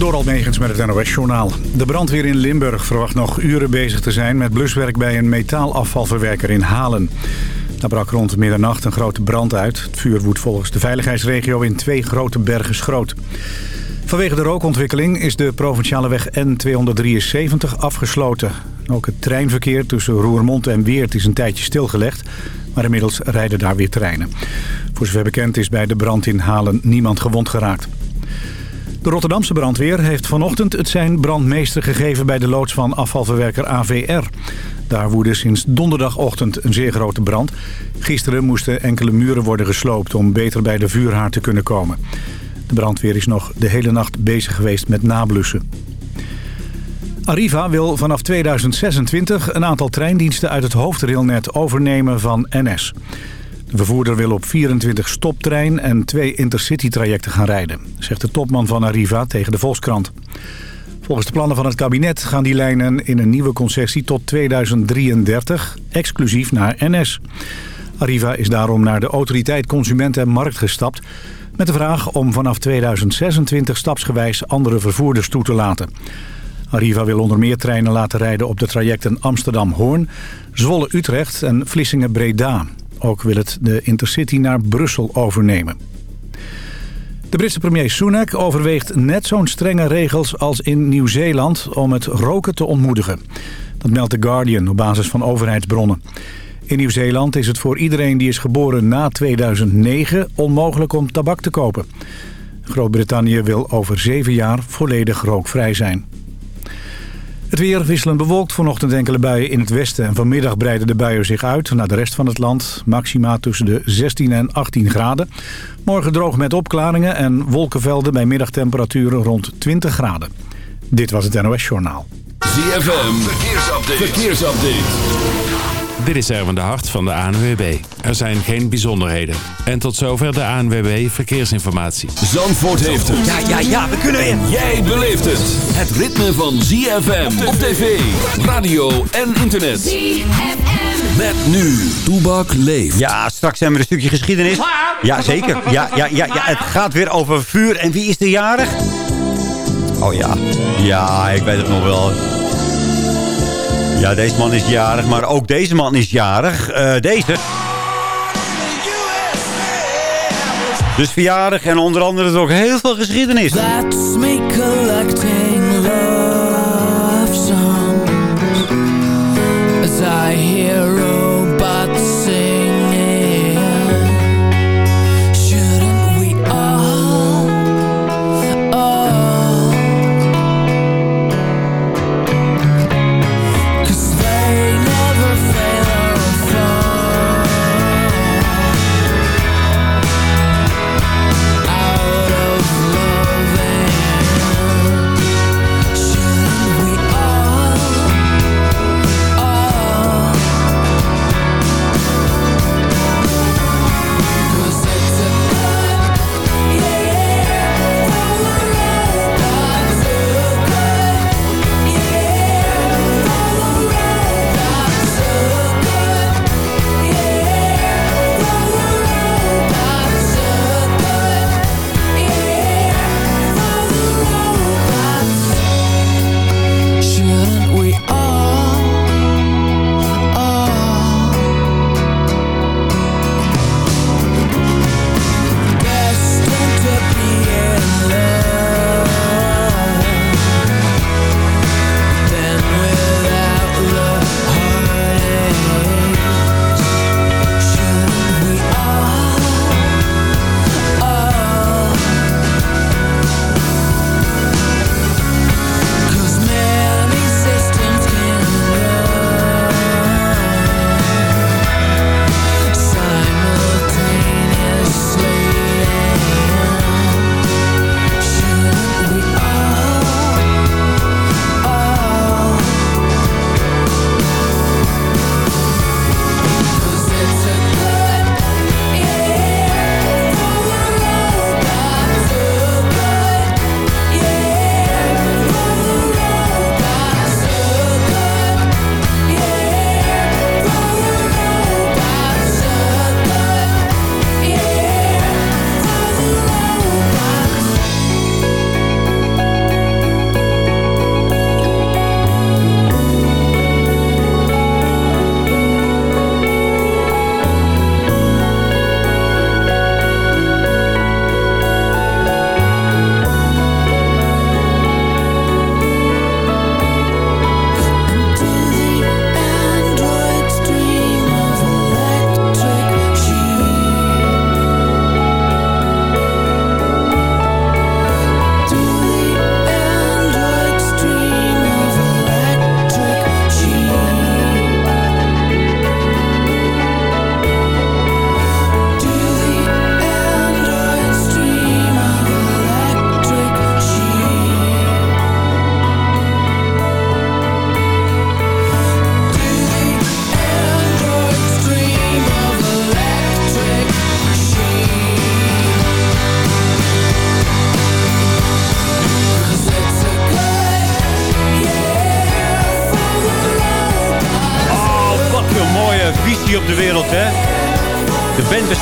Door Almegens met het NOS-journaal. De brandweer in Limburg verwacht nog uren bezig te zijn... met bluswerk bij een metaalafvalverwerker in Halen. Daar brak rond middernacht een grote brand uit. Het vuur woedt volgens de veiligheidsregio in twee grote bergen schroot. Vanwege de rookontwikkeling is de provinciale weg N273 afgesloten. Ook het treinverkeer tussen Roermond en Weert is een tijdje stilgelegd... maar inmiddels rijden daar weer treinen. Voor zover bekend is bij de brand in Halen niemand gewond geraakt. De Rotterdamse brandweer heeft vanochtend het zijn brandmeester gegeven bij de loods van afvalverwerker AVR. Daar woedde sinds donderdagochtend een zeer grote brand. Gisteren moesten enkele muren worden gesloopt om beter bij de vuurhaard te kunnen komen. De brandweer is nog de hele nacht bezig geweest met nablussen. Arriva wil vanaf 2026 een aantal treindiensten uit het hoofdrailnet overnemen van NS. De vervoerder wil op 24 stoptrein en twee intercity-trajecten gaan rijden, zegt de topman van Arriva tegen de Volkskrant. Volgens de plannen van het kabinet gaan die lijnen in een nieuwe concessie tot 2033, exclusief naar NS. Arriva is daarom naar de autoriteit Consument en Markt gestapt... met de vraag om vanaf 2026 stapsgewijs andere vervoerders toe te laten. Arriva wil onder meer treinen laten rijden op de trajecten Amsterdam-Hoorn, Zwolle-Utrecht en Vlissingen-Breda. Ook wil het de Intercity naar Brussel overnemen. De Britse premier Sunak overweegt net zo'n strenge regels als in Nieuw-Zeeland om het roken te ontmoedigen. Dat meldt The Guardian op basis van overheidsbronnen. In Nieuw-Zeeland is het voor iedereen die is geboren na 2009 onmogelijk om tabak te kopen. Groot-Brittannië wil over zeven jaar volledig rookvrij zijn. Het weer wisselend bewolkt. Vanochtend enkele buien in het westen. En vanmiddag breiden de buien zich uit naar de rest van het land. Maxima tussen de 16 en 18 graden. Morgen droog met opklaringen en wolkenvelden bij middagtemperaturen rond 20 graden. Dit was het NOS Journaal. ZFM, verkeersupdate. verkeersupdate. Dit is Erwin de Hart van de ANWB. Er zijn geen bijzonderheden. En tot zover de ANWB Verkeersinformatie. Zandvoort heeft het. Ja, ja, ja, we kunnen in. Jij beleeft het. Het ritme van ZFM op tv, radio en internet. ZFM. Met nu, Toebak leeft. Ja, straks hebben we een stukje geschiedenis. Ja, zeker. Ja, ja, ja, ja, het gaat weer over vuur. En wie is de jarig? Oh ja. Ja, ik weet het nog wel. Ja, deze man is jarig, maar ook deze man is jarig. Uh, deze. Dus verjaardag en onder andere ook heel veel geschiedenis. Let's me collecting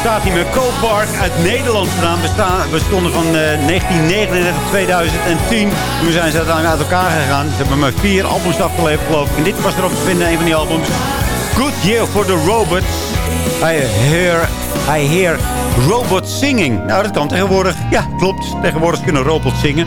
bestaat hier met Co-Park uit Nederland vandaan. We bestonden van uh, 1999 tot 2010. Toen zijn ze uit elkaar gegaan. Ze hebben maar vier albums afgeleverd, geloof ik. En dit was erop te vinden, een van die albums. Good Year for the Robots. I hear, I hear robots singing. Nou, dat kan tegenwoordig. Ja, klopt. Tegenwoordig kunnen robots zingen.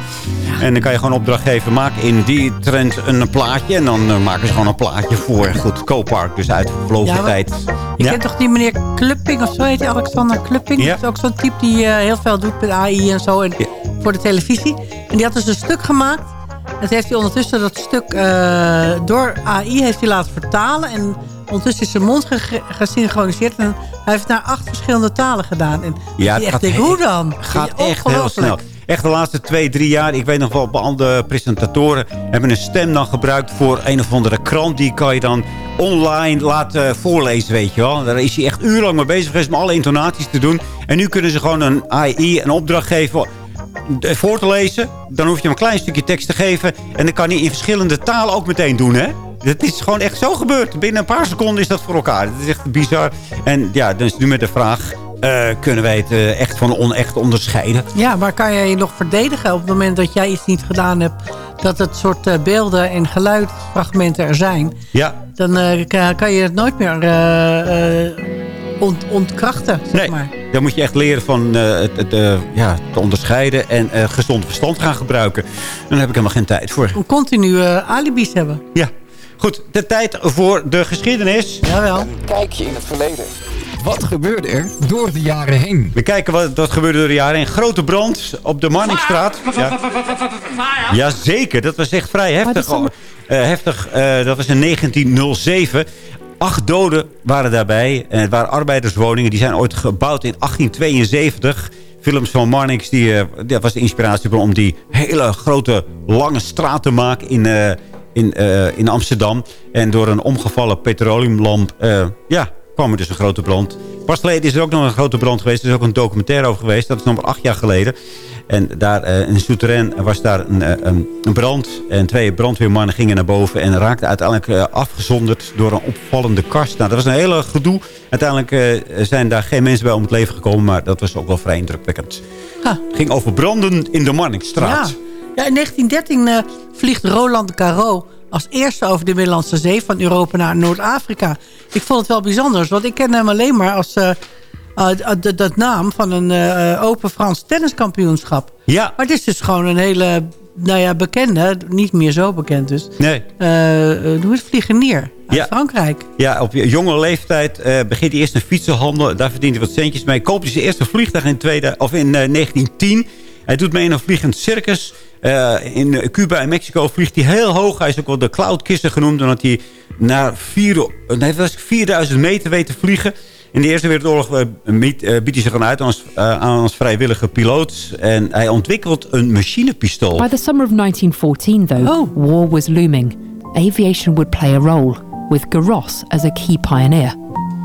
En dan kan je gewoon opdracht geven. Maak in die trend een plaatje. En dan uh, maken ze gewoon een plaatje voor. Goed, Co-Park dus uit vervlogen ja, tijd. Je ja. kent toch die meneer Klupping of zo heet hij? Alexander Klupping. Dat is ook zo'n type die uh, heel veel doet met AI en zo. En Voor de televisie. En die had dus een stuk gemaakt. En heeft hij ondertussen dat stuk uh, door AI heeft hij laten vertalen. En ondertussen is zijn mond gesynchroniseerd. En hij heeft naar acht verschillende talen gedaan. En ja, het echt denk, hoe dan? gaat echt heel snel. Echt de laatste twee, drie jaar. Ik weet nog wel, andere presentatoren hebben een stem dan gebruikt voor een of andere krant. Die kan je dan online laten voorlezen, weet je wel. Daar is hij echt urenlang mee bezig geweest om alle intonaties te doen. En nu kunnen ze gewoon een AI een opdracht geven voor te lezen. Dan hoef je hem een klein stukje tekst te geven. En dan kan hij in verschillende talen ook meteen doen, hè. Het is gewoon echt zo gebeurd. Binnen een paar seconden is dat voor elkaar. Het is echt bizar. En ja, is nu met de vraag... Uh, kunnen wij het uh, echt van onecht onderscheiden. Ja, maar kan jij je nog verdedigen op het moment dat jij iets niet gedaan hebt... dat het soort uh, beelden en geluidfragmenten er zijn... Ja. dan kan je het nooit meer ont ontkrachten, zeg nee, maar. dan moet je echt leren van het, het ja, te onderscheiden... en gezond verstand gaan gebruiken. Dan heb ik helemaal geen tijd voor. Continu alibis hebben. Ja, Goed, de tijd voor de geschiedenis. Jawel. Een kijkje in het verleden. Wat gebeurde er door de jaren heen? We kijken wat, wat gebeurde door de jaren heen. Grote brand op de Manningstraat. Ja. Jazeker, dat was echt vrij heftig. Uh, heftig, uh, dat was in 1907. Acht doden waren daarbij. En het waren arbeiderswoningen. Die zijn ooit gebouwd in 1872 films van Marnix, die, uh, dat was de inspiratiebron om die hele grote, lange straat te maken in, uh, in, uh, in Amsterdam. En door een omgevallen petroleumlamp uh, ja, kwam er dus een grote brand. Pas geleden is er ook nog een grote brand geweest. Er is ook een documentaire over geweest. Dat is nog maar acht jaar geleden. En daar uh, in Souterrain was daar een, een, een, brand. En twee brandweermannen gingen naar boven. En raakten uiteindelijk afgezonderd door een opvallende kast. Nou, dat was een hele gedoe. Uiteindelijk zijn daar geen mensen bij om het leven gekomen. Maar dat was ook wel vrij indrukwekkend. Het ging over branden in de Marnixstraat. Ja. Ja, in 1913 uh, vliegt Roland Caro als eerste over de Middellandse Zee... van Europa naar Noord-Afrika. Ik vond het wel bijzonder, want ik ken hem alleen maar als... Uh, uh, dat naam van een uh, Open Frans tenniskampioenschap. Ja. Maar het is dus gewoon een hele nou ja, bekende, niet meer zo bekend dus. Nee. Uh, hoe is vliegenier uit ja. Frankrijk. Ja, op jonge leeftijd uh, begint hij eerst een fietsenhandel. Daar verdient hij wat centjes mee. Koopt hij zijn eerste vliegtuig in, tweede, of in 1910. Hij doet mee in een vliegend circus. Uh, in Cuba en Mexico vliegt hij heel hoog. Hij is ook wel de cloudkisser genoemd. Omdat hij naar vier, nee, 4000 meter weet te vliegen. In de Eerste Wereldoorlog uh, biedt hij zich aan uit als, uh, aan als vrijwillige piloot. En hij ontwikkelt een machinepistool. By the summer of 1914, though, oh. war was looming. Aviation would play a role, with Garros as a key pioneer.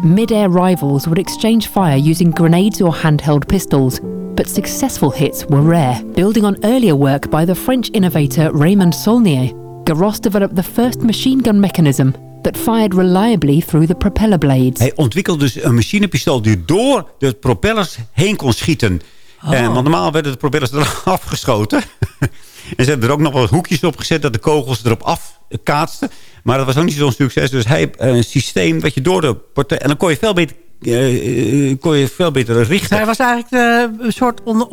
Mid-air rivals would exchange fire using grenades or handheld pistols but successful hits were rare. Building on earlier work by the French innovator Raymond Saulnier, Garros developed the first machine gun mechanism that fired reliably through the propeller blades. Hij ontwikkelde dus een machinepistool die door de propellers heen kon schieten. Oh. Want normaal werden de propellers eraf afgeschoten. en ze hebben er ook nog wat hoekjes op gezet dat de kogels erop afkaatsten. Maar dat was ook niet zo'n succes. Dus hij een systeem wat je door de... En dan kon je veel beter kon je veel beter richten. Hij was eigenlijk uh, een soort on,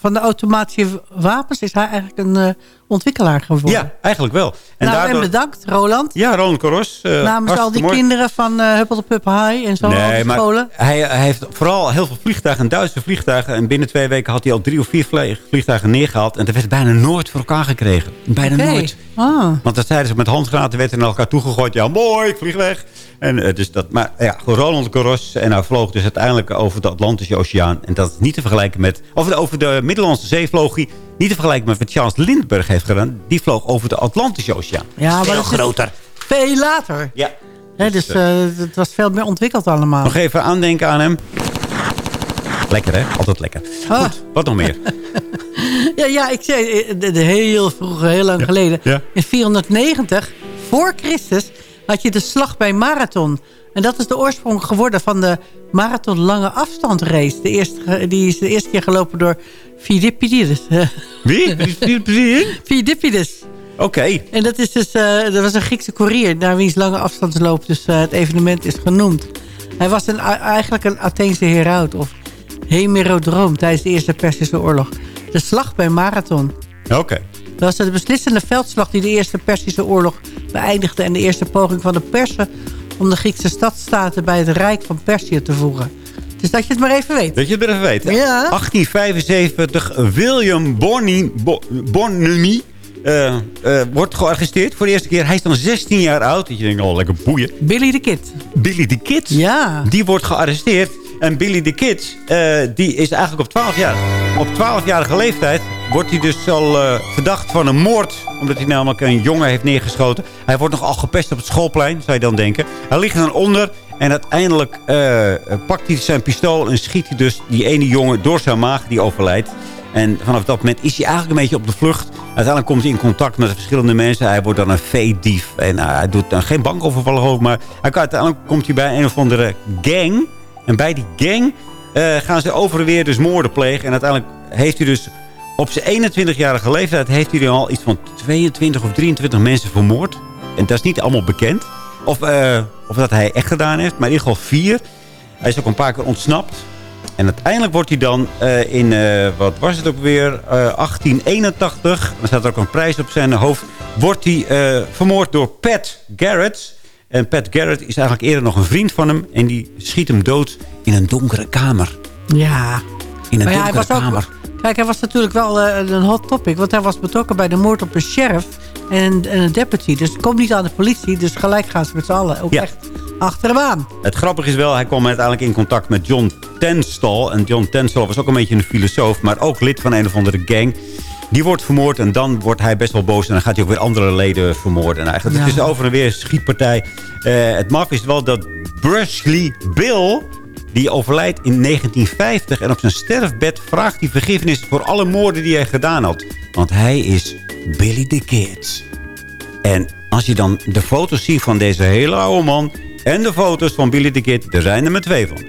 van de automatische wapens. Is hij eigenlijk een ontwikkelaar geworden. Ja, eigenlijk wel. En, nou, daardoor... en bedankt, Roland. Ja, Roland Koros. Uh, Namens al die kinderen van uh, Pup High en zo. Nee, maar scholen. Hij, hij, heeft vooral heel veel vliegtuigen, Duitse vliegtuigen. En binnen twee weken had hij al drie of vier vliegtuigen neergehaald. En dat werd bijna nooit voor elkaar gekregen. Bijna nooit. Ah. Want dat zeiden ze met handgranaten, werd er naar elkaar toegegooid. Ja, mooi, ik vlieg weg. En, uh, dus dat, maar ja, Roland Koros. En hij vloog dus uiteindelijk over de Atlantische Oceaan. En dat is niet te vergelijken met... Of over de Middellandse Zee vloog hij niet te vergelijken met wat Charles Lindbergh heeft gedaan. Die vloog over de Atlantische Oceaan. Ja, maar veel groter. Veel later. Ja. dus uh, het was veel meer ontwikkeld allemaal. Nog even aandenken aan hem. Lekker, hè? Altijd lekker. Ah. Goed, wat nog meer? ja, ja, ik zei eh, de, heel vroeg, heel lang geleden. Ja. In 490 voor Christus had je de slag bij Marathon. En dat is de oorsprong geworden van de marathon lange afstandrace. De eerste, die is de eerste keer gelopen door Philippides. Wie? Philippides. Oké. En dat, is dus, uh, dat was een Griekse koerier... naar wiens lange afstandsloop dus uh, het evenement is genoemd. Hij was een, eigenlijk een Atheense heraut... of hemerodroom tijdens de Eerste Persische Oorlog. De slag bij Marathon. Oké. Dat was de beslissende veldslag die de Eerste Persische Oorlog beëindigde... en de eerste poging van de Persen om de Griekse stadstaten bij het Rijk van Perzië te voegen. Dus dat je het maar even weet. Dat je het maar even weet. Ja. 1875, William Bornemy uh, uh, wordt gearresteerd voor de eerste keer. Hij is dan 16 jaar oud. Dat je denkt, oh, lekker boeien. Billy the Kid. Billy the Kid? Ja. Die wordt gearresteerd. En Billy the Kid, uh, die is eigenlijk op 12 jaar. Op 12-jarige leeftijd wordt hij dus al verdacht van een moord. Omdat hij namelijk een jongen heeft neergeschoten. Hij wordt nogal gepest op het schoolplein, zou je dan denken. Hij ligt dan onder en uiteindelijk pakt hij zijn pistool en schiet hij dus die ene jongen door zijn maag die overlijdt. En vanaf dat moment is hij eigenlijk een beetje op de vlucht. Uiteindelijk komt hij in contact met verschillende mensen. Hij wordt dan een veedief. En uh, hij doet dan geen bankovervallen ook. Maar uiteindelijk komt hij bij een of andere gang. En bij die gang uh, gaan ze over en weer dus moorden plegen. En uiteindelijk heeft hij dus op zijn 21-jarige leeftijd... heeft hij al iets van 22 of 23 mensen vermoord. En dat is niet allemaal bekend. Of, uh, of dat hij echt gedaan heeft. Maar in ieder geval vier. Hij is ook een paar keer ontsnapt. En uiteindelijk wordt hij dan uh, in, uh, wat was het ook weer, uh, 1881... dan staat er ook een prijs op zijn hoofd... wordt hij vermoord door Pat Garrett. En Pat Garrett is eigenlijk eerder nog een vriend van hem... en die schiet hem dood in een donkere kamer. Ja. In een maar donkere kamer. Ook, kijk, hij was natuurlijk wel een hot topic... want hij was betrokken bij de moord op een sheriff en, en een deputy. Dus het komt niet aan de politie, dus gelijk gaan ze met z'n allen. Ook Ja. echt achter hem aan. Het grappige is wel, hij kwam uiteindelijk in contact met John Tenstal. En John Tenstal was ook een beetje een filosoof, maar ook lid van een of andere gang. Die wordt vermoord en dan wordt hij best wel boos. En dan gaat hij ook weer andere leden vermoorden. En eigenlijk, Ja. Het is over en weer een schietpartij. Eh, het maf is wel dat Brushley Bill... die overlijdt in 1950. En op zijn sterfbed vraagt hij vergiffenis... voor alle moorden die hij gedaan had. Want hij is Billy the Kid. En als je dan de foto's ziet van deze hele oude man... en de foto's van Billy the Kid, er zijn er maar twee van.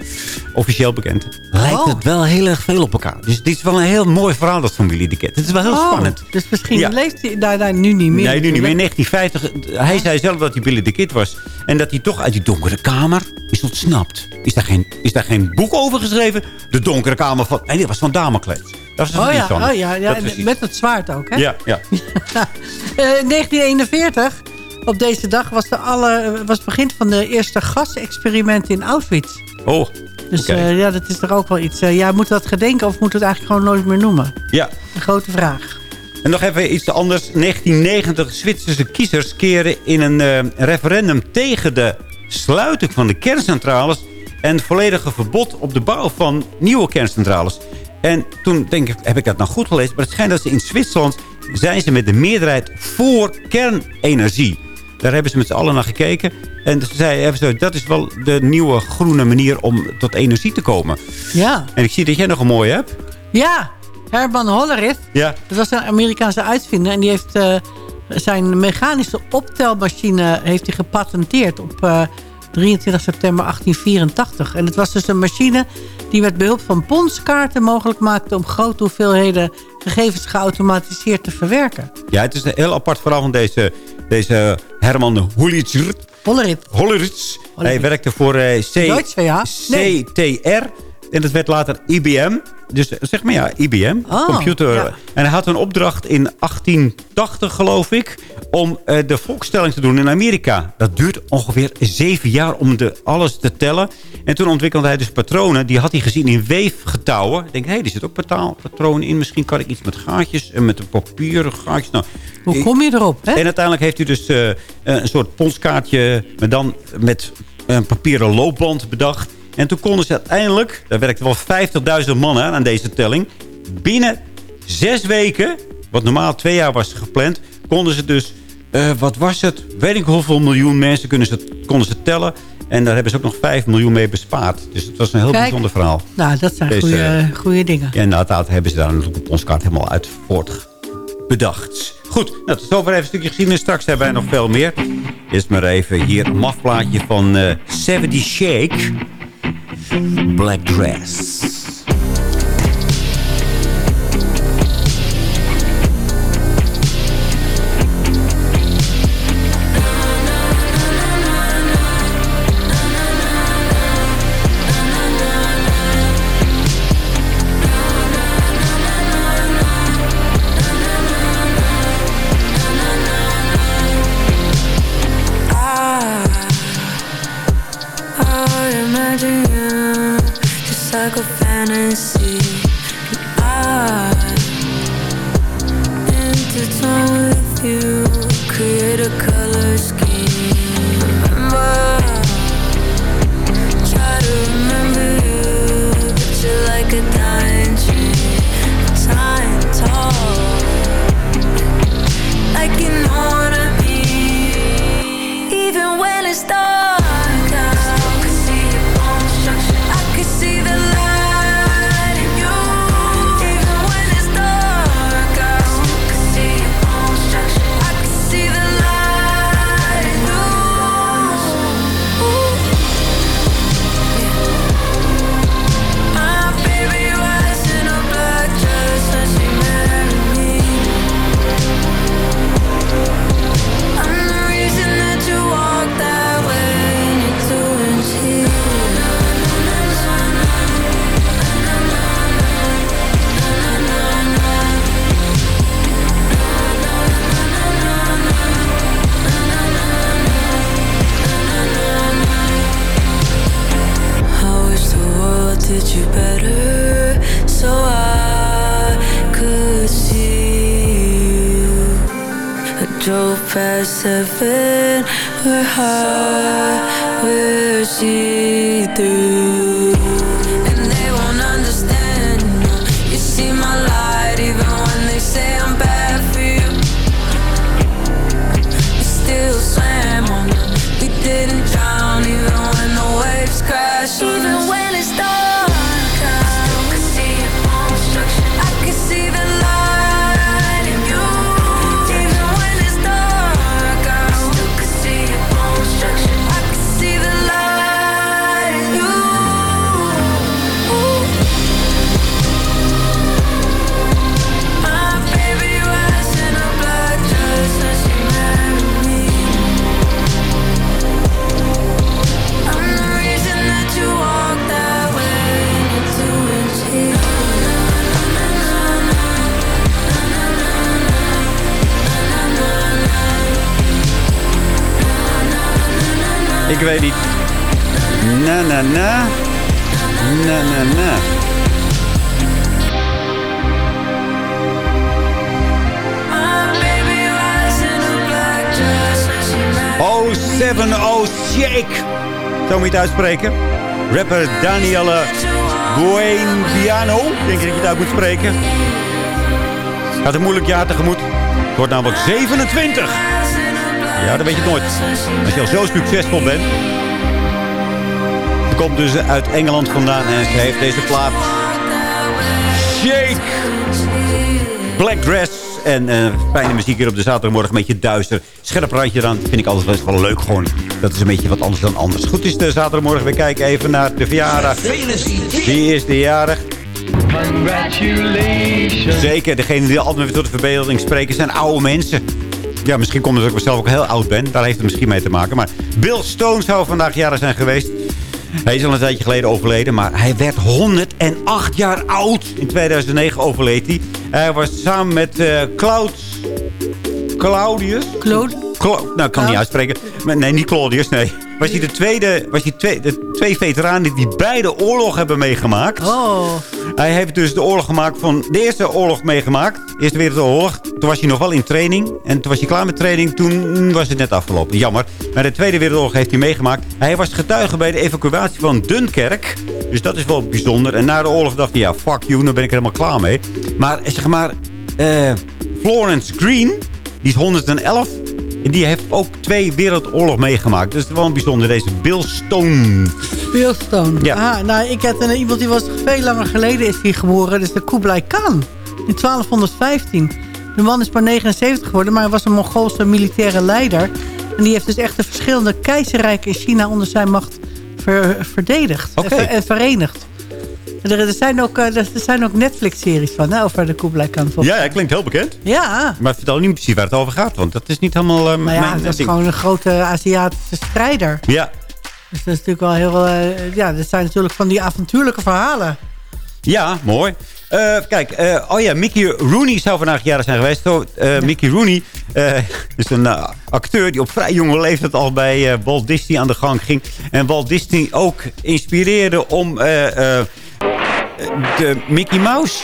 Officieel bekend. Lijkt Oh. het wel heel erg veel op elkaar. Dus dit is wel een heel mooi verhaal dat van Billy the Kid. Het is wel heel Oh, spannend. Dus misschien Ja. leeft hij daar, daar nu niet meer. Nee, nu niet meer. In natuurlijk. 1950, hij zei zelf dat hij Billy the Kid was. En dat hij toch uit die donkere kamer is ontsnapt. Is daar geen, is daar geen boek over geschreven? De donkere kamer van... En die was van Damocles. Dat is er Oh niet ja, van. oh ja, ja Dat is met het zwaard ook, hè? Ja, ja. Eh, in 1941, op deze dag, was, de alle, was het begin van de eerste gasexperimenten in Auschwitz. Oh, Dus eh, ja, dat is toch ook wel iets. eh, ja, moeten we dat gedenken of moeten we het eigenlijk gewoon nooit meer noemen? Ja. Een grote vraag. En nog even iets anders. 1990 Zwitserse kiezers keren in een eh, referendum tegen de sluiting van de kerncentrales... en volledige verbod op de bouw van nieuwe kerncentrales. En toen denk ik, heb ik dat nou goed gelezen... maar het schijnt dat ze in Zwitserland zijn ze met de meerderheid voor kernenergie. Daar hebben ze met z'n allen naar gekeken. En ze zeiden, hebben ze, dat is wel de nieuwe groene manier om tot energie te komen. Ja. En ik zie dat jij nog een mooie hebt. Ja, Herman Hollerith. Ja. Dat was een Amerikaanse uitvinder. En die heeft eh, zijn mechanische optelmachine heeft hij gepatenteerd op eh, 23 september 1884. En het was dus een machine die met behulp van ponskaarten mogelijk maakte... om grote hoeveelheden gegevens geautomatiseerd te verwerken. Ja, het is een heel apart verhaal van deze, deze Herman. Hollerith. Hollerits. Hij Hollerits. werkte voor C Duits, ja? Nee. CTR. En het werd later IBM. Dus zeg maar ja, IBM. Oh, computer. ja. En hij had een opdracht in 1880, geloof ik... om eh, de volkstelling te doen in Amerika. Dat duurt ongeveer zeven jaar om de, alles te tellen. En toen ontwikkelde hij dus patronen. Die had hij gezien in weefgetouwen. Ik denk, hé, hey, er zit ook patronen in. Misschien kan ik iets met gaatjes en met een papieren gaatjes. Nou, Hoe kom je erop? Hè? en uiteindelijk heeft hij dus eh, een soort ponskaartje... maar dan met een papieren loopband bedacht. En toen konden ze uiteindelijk... daar werkten wel 50.000 mannen aan aan deze telling... binnen zes weken, wat normaal twee jaar was gepland... konden ze dus, eh, wat was het? Weet ik hoeveel miljoen mensen kunnen ze, konden ze tellen... En daar hebben ze ook nog 5 miljoen mee bespaard. Dus het was een heel Kijk. bijzonder verhaal. Nou, dat zijn goede, goede dingen. Ja, inderdaad hebben ze daar natuurlijk op ons kaart helemaal uit voort bedacht. Goed, nou, tot zover even een stukje geschiedenis. Straks hebben wij nog veel meer. Is maar even hier een mafplaatje van uh, 70 Shake. Black Dress. Weet niet. Na, na, na. Na, na, na. Oh, seven, oh, shake. Zo moet uitspreken. Rapper Danielle Buenpiano. Denk ik dat je het uit moet spreken. Gaat een moeilijk jaar tegemoet. Het wordt namelijk 27. Ja, dat weet je nooit. Als je al zo succesvol bent. Ze komt dus uit Engeland vandaan en ze heeft deze plaat. Shake! Black Dress. En uh, fijne muziek hier op de zaterdagmorgen. Een beetje duister. Scherp randje dan. Vind ik altijd wel, wel leuk gewoon. Dat is een beetje wat anders dan anders. Goed is de zaterdagmorgen. We kijken even naar de verjaardag. Wie is de jarig? Congratulations. Zeker, degene die altijd weer tot de verbeelding spreken zijn oude mensen. Ja, misschien komt het ook zelf ook heel oud ben. Daar heeft het misschien mee te maken. Maar Bill Stone zou vandaag jaren zijn geweest. Hij is al een tijdje geleden overleden, maar hij werd 108 jaar oud. In 2009 overleed hij. Hij was samen met uh, Claud... Claudius? Claude? Cla nou, ik kan niet uitspreken. Nee, niet Claudius, nee. Was hij de tweede, was hij twee, de twee veteranen die beide oorlog hebben meegemaakt. Oh. Hij heeft dus de oorlog gemaakt van de eerste oorlog meegemaakt. Eerste Wereldoorlog. Toen was hij nog wel in training. En toen was hij klaar met training. Toen was het net afgelopen. Jammer. Maar de Tweede Wereldoorlog heeft hij meegemaakt. Hij was getuige bij de evacuatie van Dunkerk. Dus dat is wel bijzonder. En na de oorlog dacht hij, ja, fuck you. Nu ben ik er helemaal klaar mee. Maar zeg maar, uh, Florence Green, die is 111. En die heeft ook twee wereldoorlog meegemaakt. Dus het is wel een bijzonder, deze Bill Stone. Bill Stone. Ja. Ah, nou, ik heb een, iemand die was veel langer geleden is hier geboren. Dat is de Kublai Khan. In 1215. De man is maar 79 geworden, maar hij was een Mongoolse militaire leider. En die heeft dus echt de verschillende keizerrijken in China onder zijn macht ver- verdedigd. Oké. En, ver- en verenigd. Er, er zijn ook, eh, er zijn ook Netflix-series van, hè, over de Kublai Khan. Ja, ja, klinkt heel bekend. Ja, Maar vertel niet precies waar het over gaat, want dat is niet helemaal eh, maar ja, mijn dat is gewoon een grote Aziatische strijder. Ja, Dus dat is natuurlijk wel heel... eh, ja, dat zijn natuurlijk van die avontuurlijke verhalen. Ja, mooi. Kijk, oh ja, Mickey Rooney zou vandaag jaren zijn geweest. Zo, eh, Mickey Rooney is een acteur die op vrij jonge leeftijd al bij Walt Disney aan de gang ging. En Walt Disney ook inspireerde om de Mickey Mouse,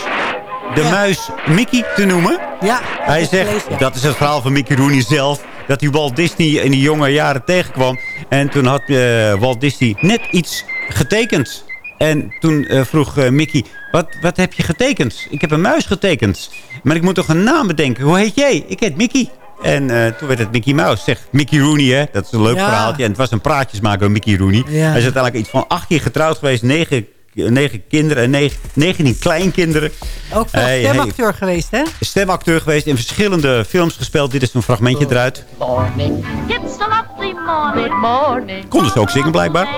de Ja. muis Mickey te noemen. Ja, Hij zegt, ja. dat is het verhaal van Mickey Rooney zelf... dat hij Walt Disney in die jonge jaren tegenkwam. En toen had eh, Walt Disney net iets getekend. En toen eh, vroeg eh, Mickey, wat, wat heb je getekend? Ik heb een muis getekend. Maar ik moet toch een naam bedenken. Hoe heet jij? Ik heet Mickey. En eh, toen werd het Mickey Mouse. Zegt Mickey Rooney, hè? Dat is een leuk Ja. verhaaltje. En het was een praatjesmaker, Mickey Rooney. Ja. Hij is uiteindelijk iets van acht keer getrouwd geweest. Negen, negen kinderen en negen, 19 kleinkinderen. Ook veel Hey, stemacteur geweest, hè? stemacteur geweest, in verschillende films gespeeld. Dit is een fragmentje eruit. morning. It's a lovely morning. Good morning. Kon dus ook zingen blijkbaar.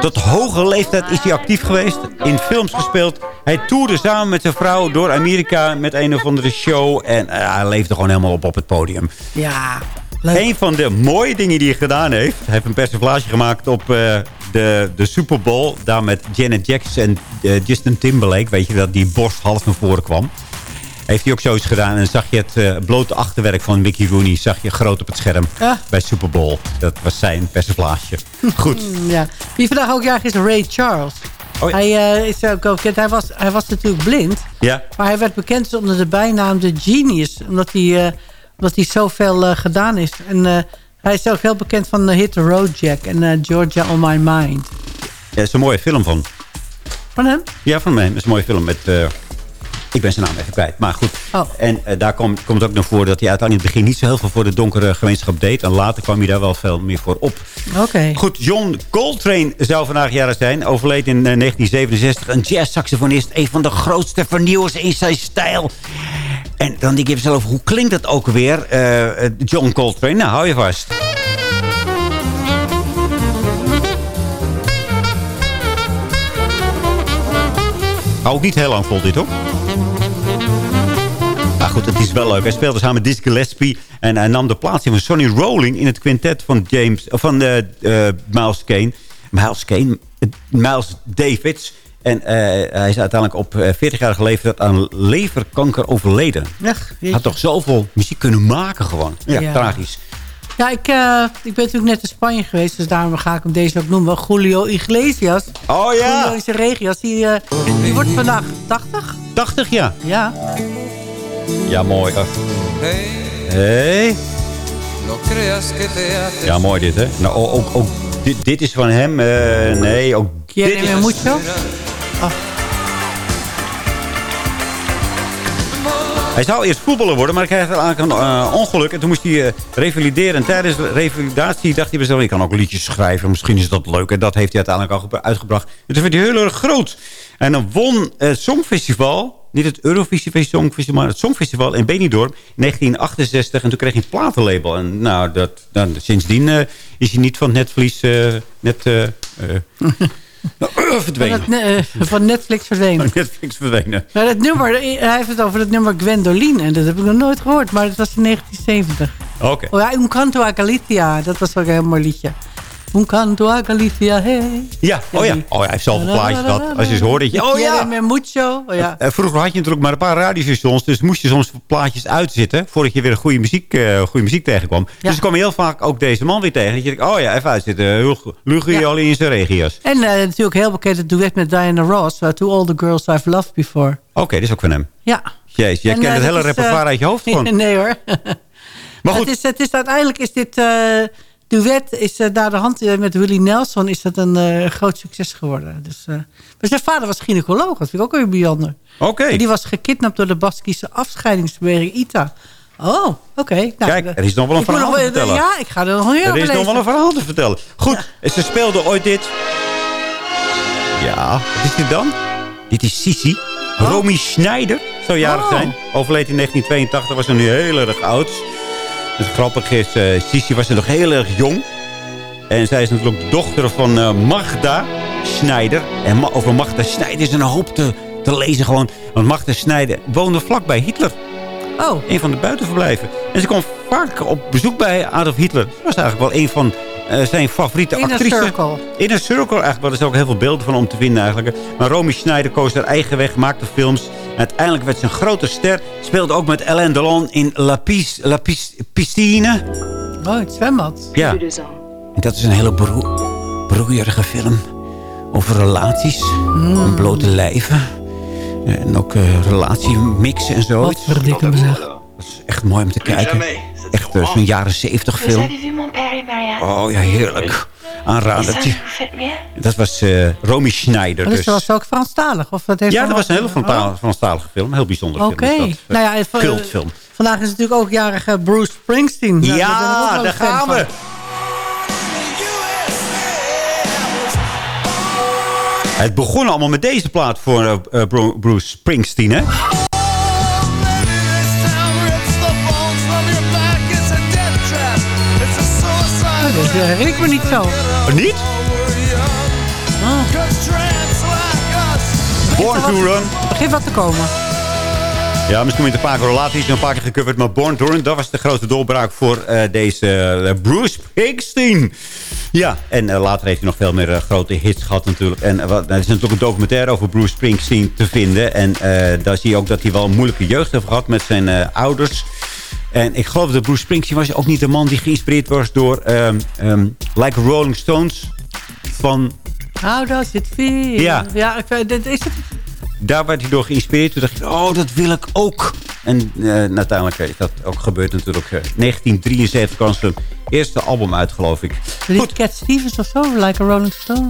Tot hoge leeftijd is hij actief geweest. In films gespeeld. Hij toerde samen met zijn vrouw door Amerika met een of andere show. En eh, hij leefde gewoon helemaal op op het podium. Ja, leuk. Een van de mooie dingen die hij gedaan heeft... Hij heeft een persiflage gemaakt op eh, de, de Super Bowl. Daar met Janet Jackson en eh, Justin Timberlake. Weet je, dat die borst half naar voren kwam. Heeft hij ook zoiets gedaan. En zag je het eh, blote achterwerk van Mickey Rooney... zag je groot op het scherm bij Super Bowl. Dat was zijn persiflage. Goed. Ja. Wie vandaag ook jarig is Ray Charles. Oh ja. Hij, eh, is ook, bekend. hij, was, hij was natuurlijk blind. Ja. Maar hij werd bekend onder de bijnaam The Genius. Omdat hij, omdat hij zoveel gedaan is. En hij is ook heel bekend van de hit The Road Jack. En eh, Georgia on My Mind. Ja, is een mooie film van. Van hem? Ja, van mij. Dat is een mooie film met... eh, ik ben zijn naam even kwijt. Maar goed. Oh. En eh, daar komt, komt ook naar voren dat hij uiteindelijk in het begin niet zo heel veel voor de donkere gemeenschap deed. En later kwam hij daar wel veel meer voor op. Oké. Goed, John Coltrane zou vandaag jaren zijn. Overleed in eh, 1967. Een jazzsaxofonist. Een van de grootste vernieuwers in zijn stijl. En dan denk je zelf, hoe klinkt dat ook weer? eh, eh, John Coltrane. Nou, hou je vast. Hou ook niet heel lang vol dit, hoor. Goed, het is wel leuk. Hij speelde samen met Dizzy Gillespie. En hij nam de plaats in van Sonny Rowling in het quintet van, James, van eh, eh, Miles Kane. Miles Kane? eh, Miles Davids. En hij is uiteindelijk op eh, 40-jarige leeftijd aan leverkanker overleden. Jeetje. had toch zoveel muziek kunnen maken gewoon. Ja, Ja. tragisch. Ja, ik, ik ben natuurlijk net in Spanje geweest. Dus daarom ga ik hem deze ook noemen. Julio Iglesias. Oh Julio ja, is een regias. Die, die wordt vandaag 80. 80 ja. Ja. Ja, mooi. hoor. Hey. Ja, mooi dit, hè. Nou, ook, ook, dit, dit is van hem. eh, nee, ook dit is... me mucho. Hij zou eerst voetballer worden, maar hij kreeg eigenlijk een eh, ongeluk. En toen moest hij eh, revalideren. En tijdens de revalidatie dacht hij zichzelf... ik kan ook liedjes schrijven, misschien is dat leuk. En dat heeft hij uiteindelijk al uitgebracht. En toen werd hij heel erg groot. En dan won het Songfestival... niet het Eurovisie Songfestival, maar het Songfestival in Benidorm... in 1968. En toen kreeg hij een platenlabel. En nou, dat, dan, sindsdien eh, is hij niet van netvlies eh, net... eh, eh, Van, verdwenen. het, van Netflix verdwenen. Netflix verdwenen. Maar dat nummer, hij heeft het over het nummer Gwendoline. En dat heb ik nog nooit gehoord, maar dat was in 1970. Oké. Oh ja, Un canto a Galicia. Dat was ook een heel mooi liedje. Un canto a Galicia, hey. Ja, oh ja. Oh, hij heeft zoveel plaatjes gehad. Als je eens hoort dat je... Oh ja! me mucho. Oh ja. Eh, vroeger had je natuurlijk maar een paar radiostations. Dus moest je soms plaatjes uitzitten. Voordat je weer een goede muziek, eh, goede muziek tegenkwam. Dus dan kwam je heel vaak ook deze man weer tegen. Dat je denkt, oh ja, even uitzitten. Lugie Ja. al in zijn regio's. En eh, natuurlijk heel bekend het duet met Diana Ross. eh, to All the Girls I've Loved Before. Oké, dat is ook van hem. Ja. Jezus, jij En, kent eh, het hele is, repertoire eh, uit je hoofd gewoon. nee hoor. Maar goed, Het is, het is, uiteindelijk is dit uh, duet is, uh, naar de hand uh, met Willie Nelson is dat een uh, groot succes geworden. Dus, maar zijn vader was gynaecoloog, dat vind ik ook weer bijzonder. oké. Okay. Die was gekidnapt door de Baskische afscheidingsbeweging ITA. Oh, oké. Okay. Nou, Kijk, er is nog wel een verhaal nog, te vertellen. Ja, ik ga er nog heel Er is nog wel een verhaal te vertellen. Goed, Ja. ze speelde ooit dit. Ja, wat is dit dan? Dit is Sisi. Oh. Romy Schneider zou jarig Oh. zijn. Overleed in 1982, was ze nu heel erg oud. Het grappige is, uh, Sisi was nog heel erg jong. En zij is natuurlijk dochter van uh, Magda Schneider. En over Magda Schneider is een hoop te, te lezen gewoon. Want Magda Schneider woonde vlakbij Hitler. Oh. Een van de buitenverblijven. En ze kwam vaak op bezoek bij Adolf Hitler. Dat was eigenlijk wel een van uh, zijn favoriete In actrice. In een circle. In een circle eigenlijk. Er zijn ook heel veel beelden van om te vinden eigenlijk. Maar Romy Schneider koos haar eigen weg, maakte films. Uiteindelijk werd ze een grote ster. Speelde ook met Alain Delon in La, Pis, La Pis, Piscine. Oh, het zwembad. Ja. En dat is een hele broe broeierige film. Over relaties. Mm. blote lijven. En ook uh, relatiemixen en zo. Wat verdikken me zeg. Dat is echt mooi om te kijken. Echt uh, zo'n jaren zeventig film. Oh ja, heerlijk. Aanradertje. Dat was uh, Romy Schneider. Dus dus. dat was ook Franstalig? Of dat heeft ja, dat was een hele oh. Franstalige film. Heel bijzonder Oké. film. Okay. Nou ja, Cultfilm. Vandaag is natuurlijk ook jarige Bruce Springsteen. Nou, ja, daar gaan we. Het begon allemaal met deze plaat voor uh, Bruce Springsteen, hè? Dat herinner ik me niet zo. Oh, niet? Oh. Born to Run. Begint wat te komen. Ja, misschien met een paar relaties een paar keer gecoverd. Maar Born to Run, dat was de grote doorbraak voor uh, deze uh, Bruce Springsteen. Ja, en uh, later heeft hij nog veel meer grote hits gehad natuurlijk. En er is natuurlijk een documentaire over Bruce Springsteen te vinden. En daar zie je ook dat hij wel een moeilijke jeugd heeft gehad met zijn ouders. En ik geloof dat Bruce Springsteen was ook niet de man die geïnspireerd was door um, um, Like Rolling Stones van... How does it feel? Ja. ja dit is het. Daar werd hij door geïnspireerd. Toen dacht ik, oh, dat wil ik ook. En uh, uiteindelijk is dat ook gebeurd natuurlijk. 1973 kwam zijn eerste album uit, geloof ik. Goed. Cat Stevens of zo? Like a Rolling Stone?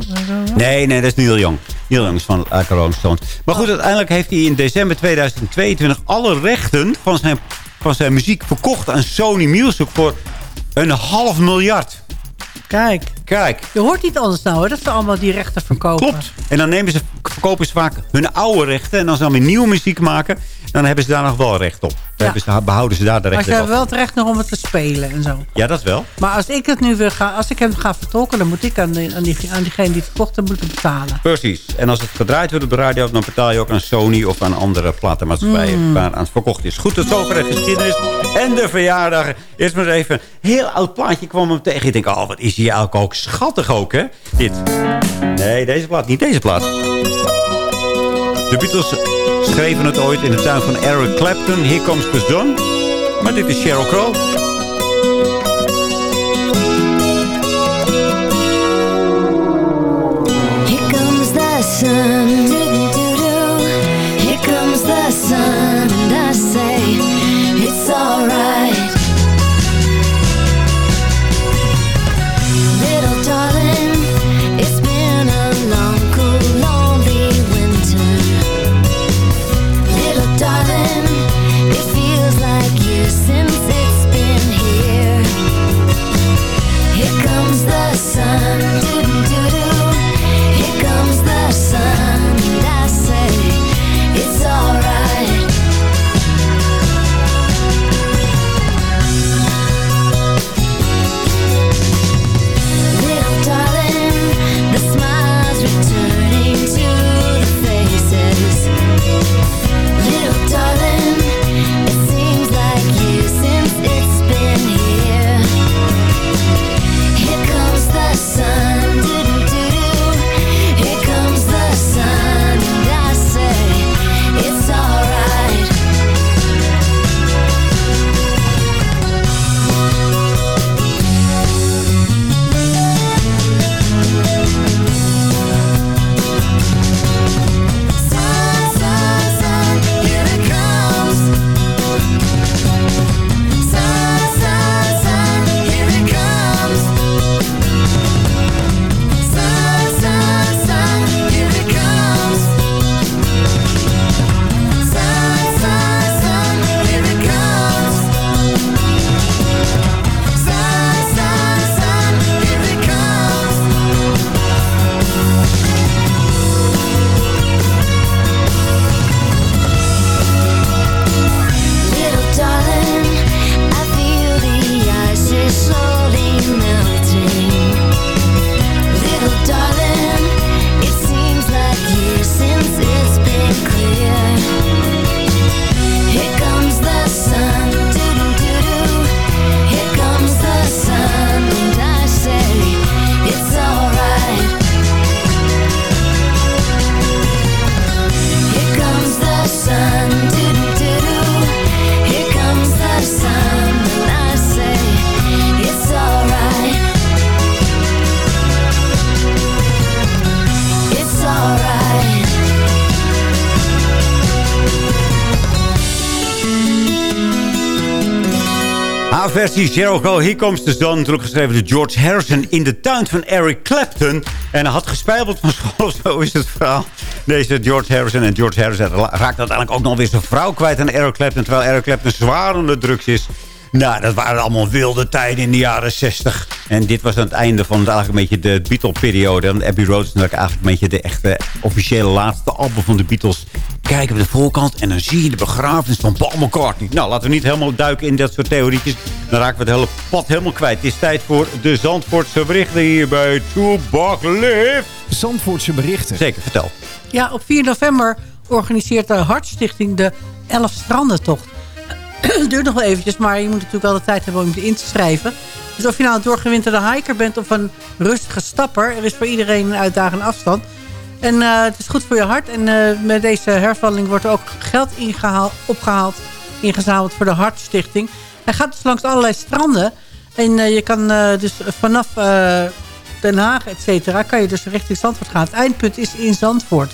Nee, nee, dat is Neil Young. Neil Young is van Like a Rolling Stone. Maar goed, uiteindelijk heeft hij in december 2022 alle rechten van zijn van zijn muziek verkocht aan Sony Music voor een half miljard. Kijk. Kijk. Je hoort niet anders nou, hè? dat ze allemaal die rechten verkopen. Klopt. En dan nemen ze, verkopen ze vaak hun oude rechten. En als ze dan weer nieuwe muziek maken, dan hebben ze daar nog wel recht op. Dan ja. ze, behouden ze daar de rechten Maar ze hebben wel het recht nog om het te spelen en zo. Ja, dat wel. Maar als ik het nu weer ga, als ik hem ga vertolken, dan moet ik aan, die, aan, die, aan diegene die het verkocht heeft moeten betalen. Precies. En als het gedraaid wordt op de radio, dan betaal je ook aan Sony of aan andere platenmaatschappijen Hmm. waar aan het verkocht is. Goed, tot zover de geschiedenis en de verjaardagen. Eerst maar even heel oud plaatje kwam hem tegen. Ik denk, oh, wat is hier eigenlijk schattig ook, hè? Dit. Nee, deze plaat, niet deze plaat. De Beatles schreven het ooit in de tuin van Eric Clapton. Here Comes the Sun. Maar dit is Sheryl Crow. Comes the sun. Zero Go, Here Comes the Sun. Geschreven George Harrison in de tuin van Eric Clapton. En hij had gespijbeld van school, zo is het verhaal. Deze George Harrison en George Harrison raakt uiteindelijk ook nog weer zijn vrouw kwijt aan Eric Clapton. Terwijl Eric Clapton zwaar onder drugs is. Nou, dat waren allemaal wilde tijden in de jaren 60. En dit was aan het einde van het eigenlijk een beetje de Beatle-periode. En Abbey Road is natuurlijk eigenlijk een beetje de echte officiële laatste album van de Beatles. Kijken we de voorkant en dan zie je de begrafenis van Paul McCartney. Nou, laten we niet helemaal duiken in dat soort theorietjes. Dan raken we het hele pad helemaal kwijt. Het is tijd voor de Zandvoortse berichten hier bij Toebak Live. Zandvoortse berichten. Zeker, vertel. Ja, op 4 november organiseert de Hartstichting de Elf Strandentocht. Het duurt nog wel eventjes, maar je moet natuurlijk wel de tijd hebben om je in te schrijven. Dus of je nou een doorgewinterde hiker bent of een rustige stapper... er is voor iedereen een uitdagende afstand. En eh, het is goed voor je hart. En eh, met deze hervalling wordt er ook geld ingehaald, opgehaald, ingezameld voor de Hartstichting. Hij gaat dus langs allerlei stranden. En eh, je kan dus vanaf Den Haag, et cetera, kan je dus richting Zandvoort gaan. Het eindpunt is in Zandvoort.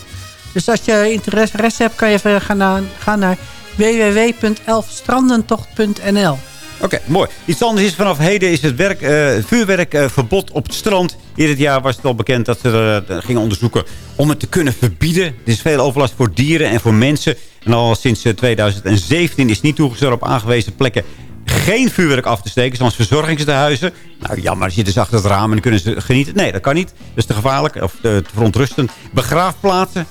Dus als je interesse hebt, kan je even gaan naar, gaan naar www.elfstrandentocht.nl. Oké, mooi. Iets anders is vanaf heden is het werk, uh, vuurwerkverbod op het strand. Ieder jaar was het al bekend dat ze uh, gingen onderzoeken om het te kunnen verbieden. Er is veel overlast voor dieren en voor mensen. En al sinds 2017 is niet toegestaan op aangewezen plekken geen vuurwerk af te steken, zoals verzorgingstehuizen. Nou, jammer, zitten ze achter het raam en kunnen ze genieten. Nee, dat kan niet. Dat is te gevaarlijk of te verontrustend. Begraafplaatsen,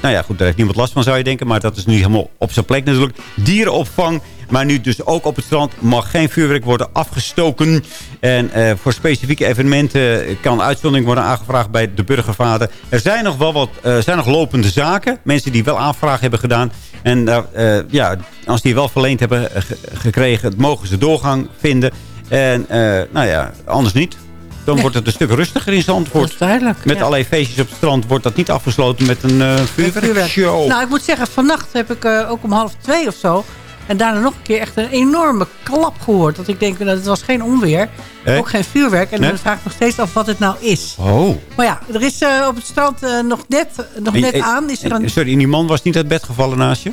nou ja, goed, daar heeft niemand last van, zou je denken. Maar dat is nu helemaal op zijn plek natuurlijk. Dierenopvang, maar nu dus ook op het strand... mag geen vuurwerk worden afgestoken. En uh, voor specifieke evenementen kan uitzondering worden aangevraagd bij de burgervader. Er zijn nog wel wat uh, zijn nog lopende zaken. Mensen die wel aanvraag hebben gedaan. En uh, ja, als die wel verleend hebben gekregen... mogen ze doorgang vinden. En nou ja, anders niet dan wordt het een stuk rustiger in Zandvoort. Dat is duidelijk. Met ja. allerlei feestjes op het strand wordt dat niet afgesloten met een uh, vuurwerkshow. Nou, ik moet zeggen, vannacht heb ik uh, ook om half twee of zo... en daarna nog een keer echt een enorme klap gehoord. Dat ik denk, nou, het was geen onweer. Eh? Ook geen vuurwerk. En nee? dan vraag ik nog steeds af wat het nou is. Oh. Maar ja, er is uh, op het strand nog net, nog net en, aan. Is er een... Sorry, die man was niet uit bed gevallen naast je?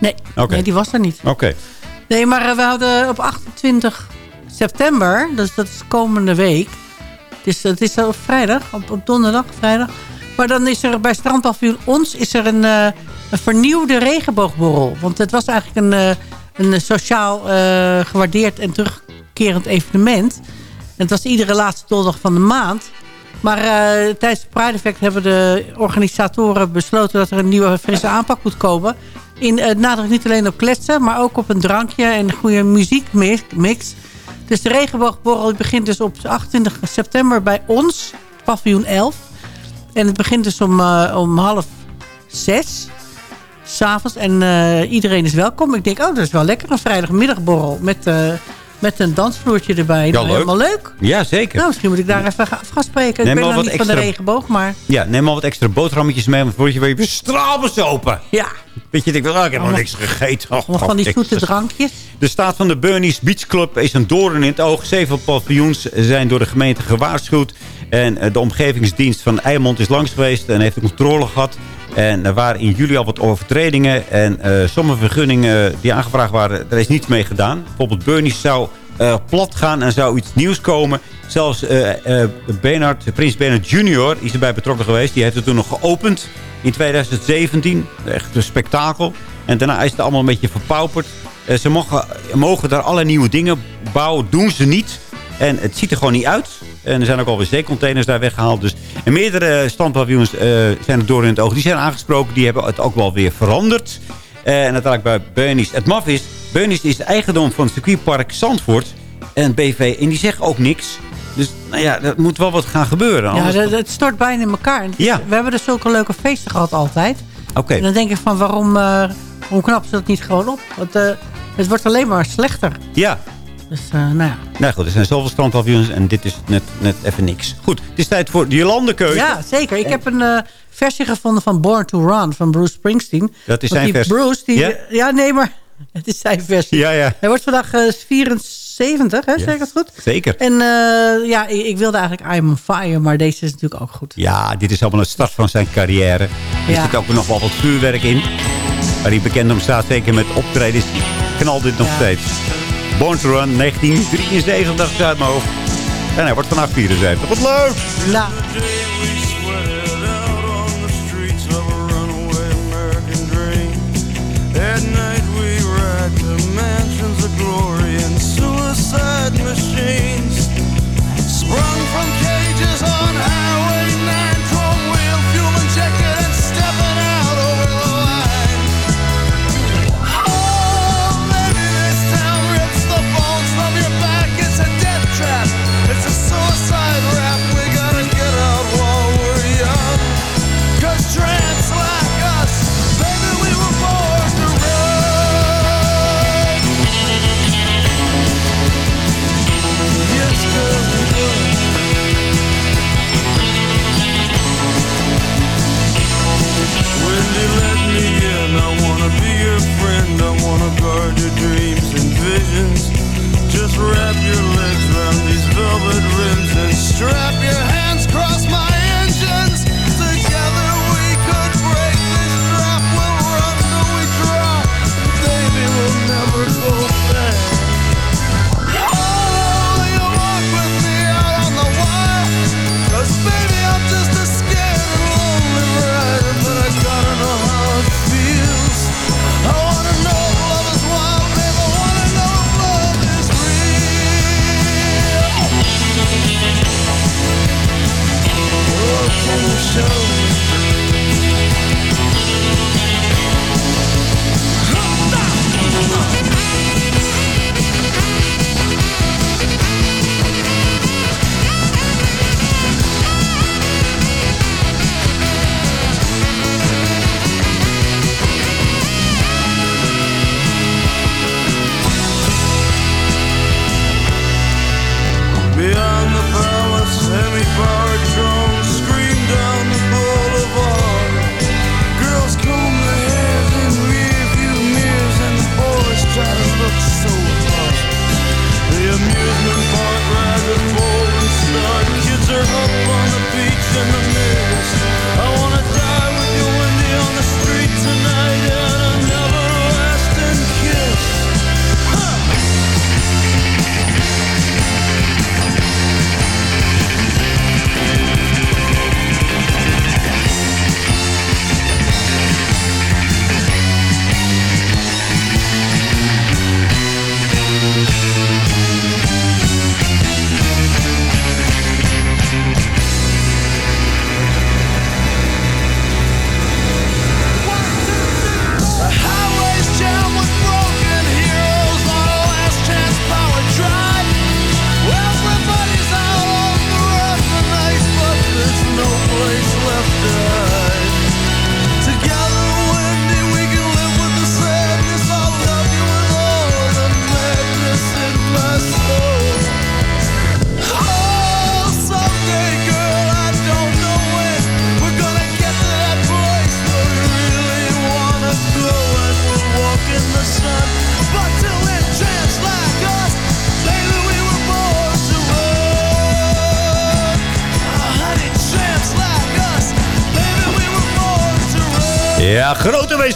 Nee, okay. nee die was er niet. Oké. Okay. Nee, maar we hadden op 28 september, dus dat is komende week... Dus het is op vrijdag, op, op, donderdag, vrijdag. Maar dan is er bij Strandpaviljoen Ons is er een, uh, een vernieuwde regenboogborrel. Want het was eigenlijk een, uh, een sociaal uh, gewaardeerd en terugkerend evenement. En het was iedere laatste donderdag van de maand. Maar tijdens het Pride Effect hebben de organisatoren besloten... dat er een nieuwe frisse aanpak moet komen. In, het nadruk niet alleen op kletsen, maar ook op een drankje en een goede muziekmix... Dus de regenboogborrel begint dus op 28 september bij ons, paviljoen 11. En het begint dus om, uh, om half zes, s'avonds. En uh, iedereen is welkom. Ik denk, oh, dat is wel lekker, een vrijdagmiddagborrel met... Uh, met een dansvloertje erbij. Ja, nou, leuk. Helemaal leuk. Ja, zeker. Nou, misschien moet ik daar even af gaan spreken. Neem ik ben dan niet extra... van de regenboog, maar... Ja, neem maar wat extra boterhammetjes mee. Want word je weer straalbezopen. Ja. Weet je, ik denk, oh, ik heb nog niks gegeten. Oh, nog van die zoete drankjes. De staat van de Burnies Beach Club is een doorn in het oog. Zeven paviljoens zijn door de gemeente gewaarschuwd. En de omgevingsdienst van Eimond is langs geweest en heeft de controle gehad. En er waren in juli al wat overtredingen. En uh, sommige vergunningen die aangevraagd waren, daar is niets mee gedaan. Bijvoorbeeld Burnies zou uh, plat gaan en zou iets nieuws komen. Zelfs uh, Bernard, Prins Bernard Jr. is erbij betrokken geweest. Die heeft het toen nog geopend in 2017. Echt een spektakel. En daarna is het allemaal een beetje verpauperd. ze mogen, mogen daar alle nieuwe dingen bouwen. Doen ze niet. En het ziet er gewoon niet uit. En er zijn ook alweer zeecontainers daar weggehaald. Dus, en meerdere standpaviljoens uh, zijn er door in het oog. Die zijn aangesproken. Die hebben het ook wel weer veranderd. Uh, en uiteindelijk bij Beunis. Het maf is, Beunis is eigendom van het circuitpark Zandvoort. En BV. En die zeggen ook niks. Dus nou ja, er moet wel wat gaan gebeuren. Ja, het, het stort bijna in elkaar. Ja. We hebben er zulke leuke feesten gehad altijd. Oké. Okay. En dan denk ik van, waarom, uh, waarom knappen ze dat niet gewoon op? Want, het wordt alleen maar slechter. Ja, dus, uh, nou ja. Nou goed, er zijn zoveel strandpaviljoens en dit is net, net even niks. Goed, het is tijd voor de Jolandekeuze. Ja, zeker. Ik en... heb een uh, versie gevonden van Born to Run van Bruce Springsteen. Dat is zijn die versie. Bruce, die, ja? ja? nee, maar het is zijn versie. Ja, ja. Hij wordt vandaag uh, 74, hè? Ja, zeg ik het goed? Zeker. En uh, ja, ik, ik, wilde eigenlijk I'm on Fire, maar deze is natuurlijk ook goed. Ja, dit is allemaal de start van zijn carrière. Er ja. zit ook nog wel wat vuurwerk in. Waar hij bekend om staat, zeker met optredens, knalt dit nog ja. steeds. Born to Run 1973 dacht ik uit mijn hoofd. En hij wordt vanaf 74. Wat leuk! At night we ride to mansions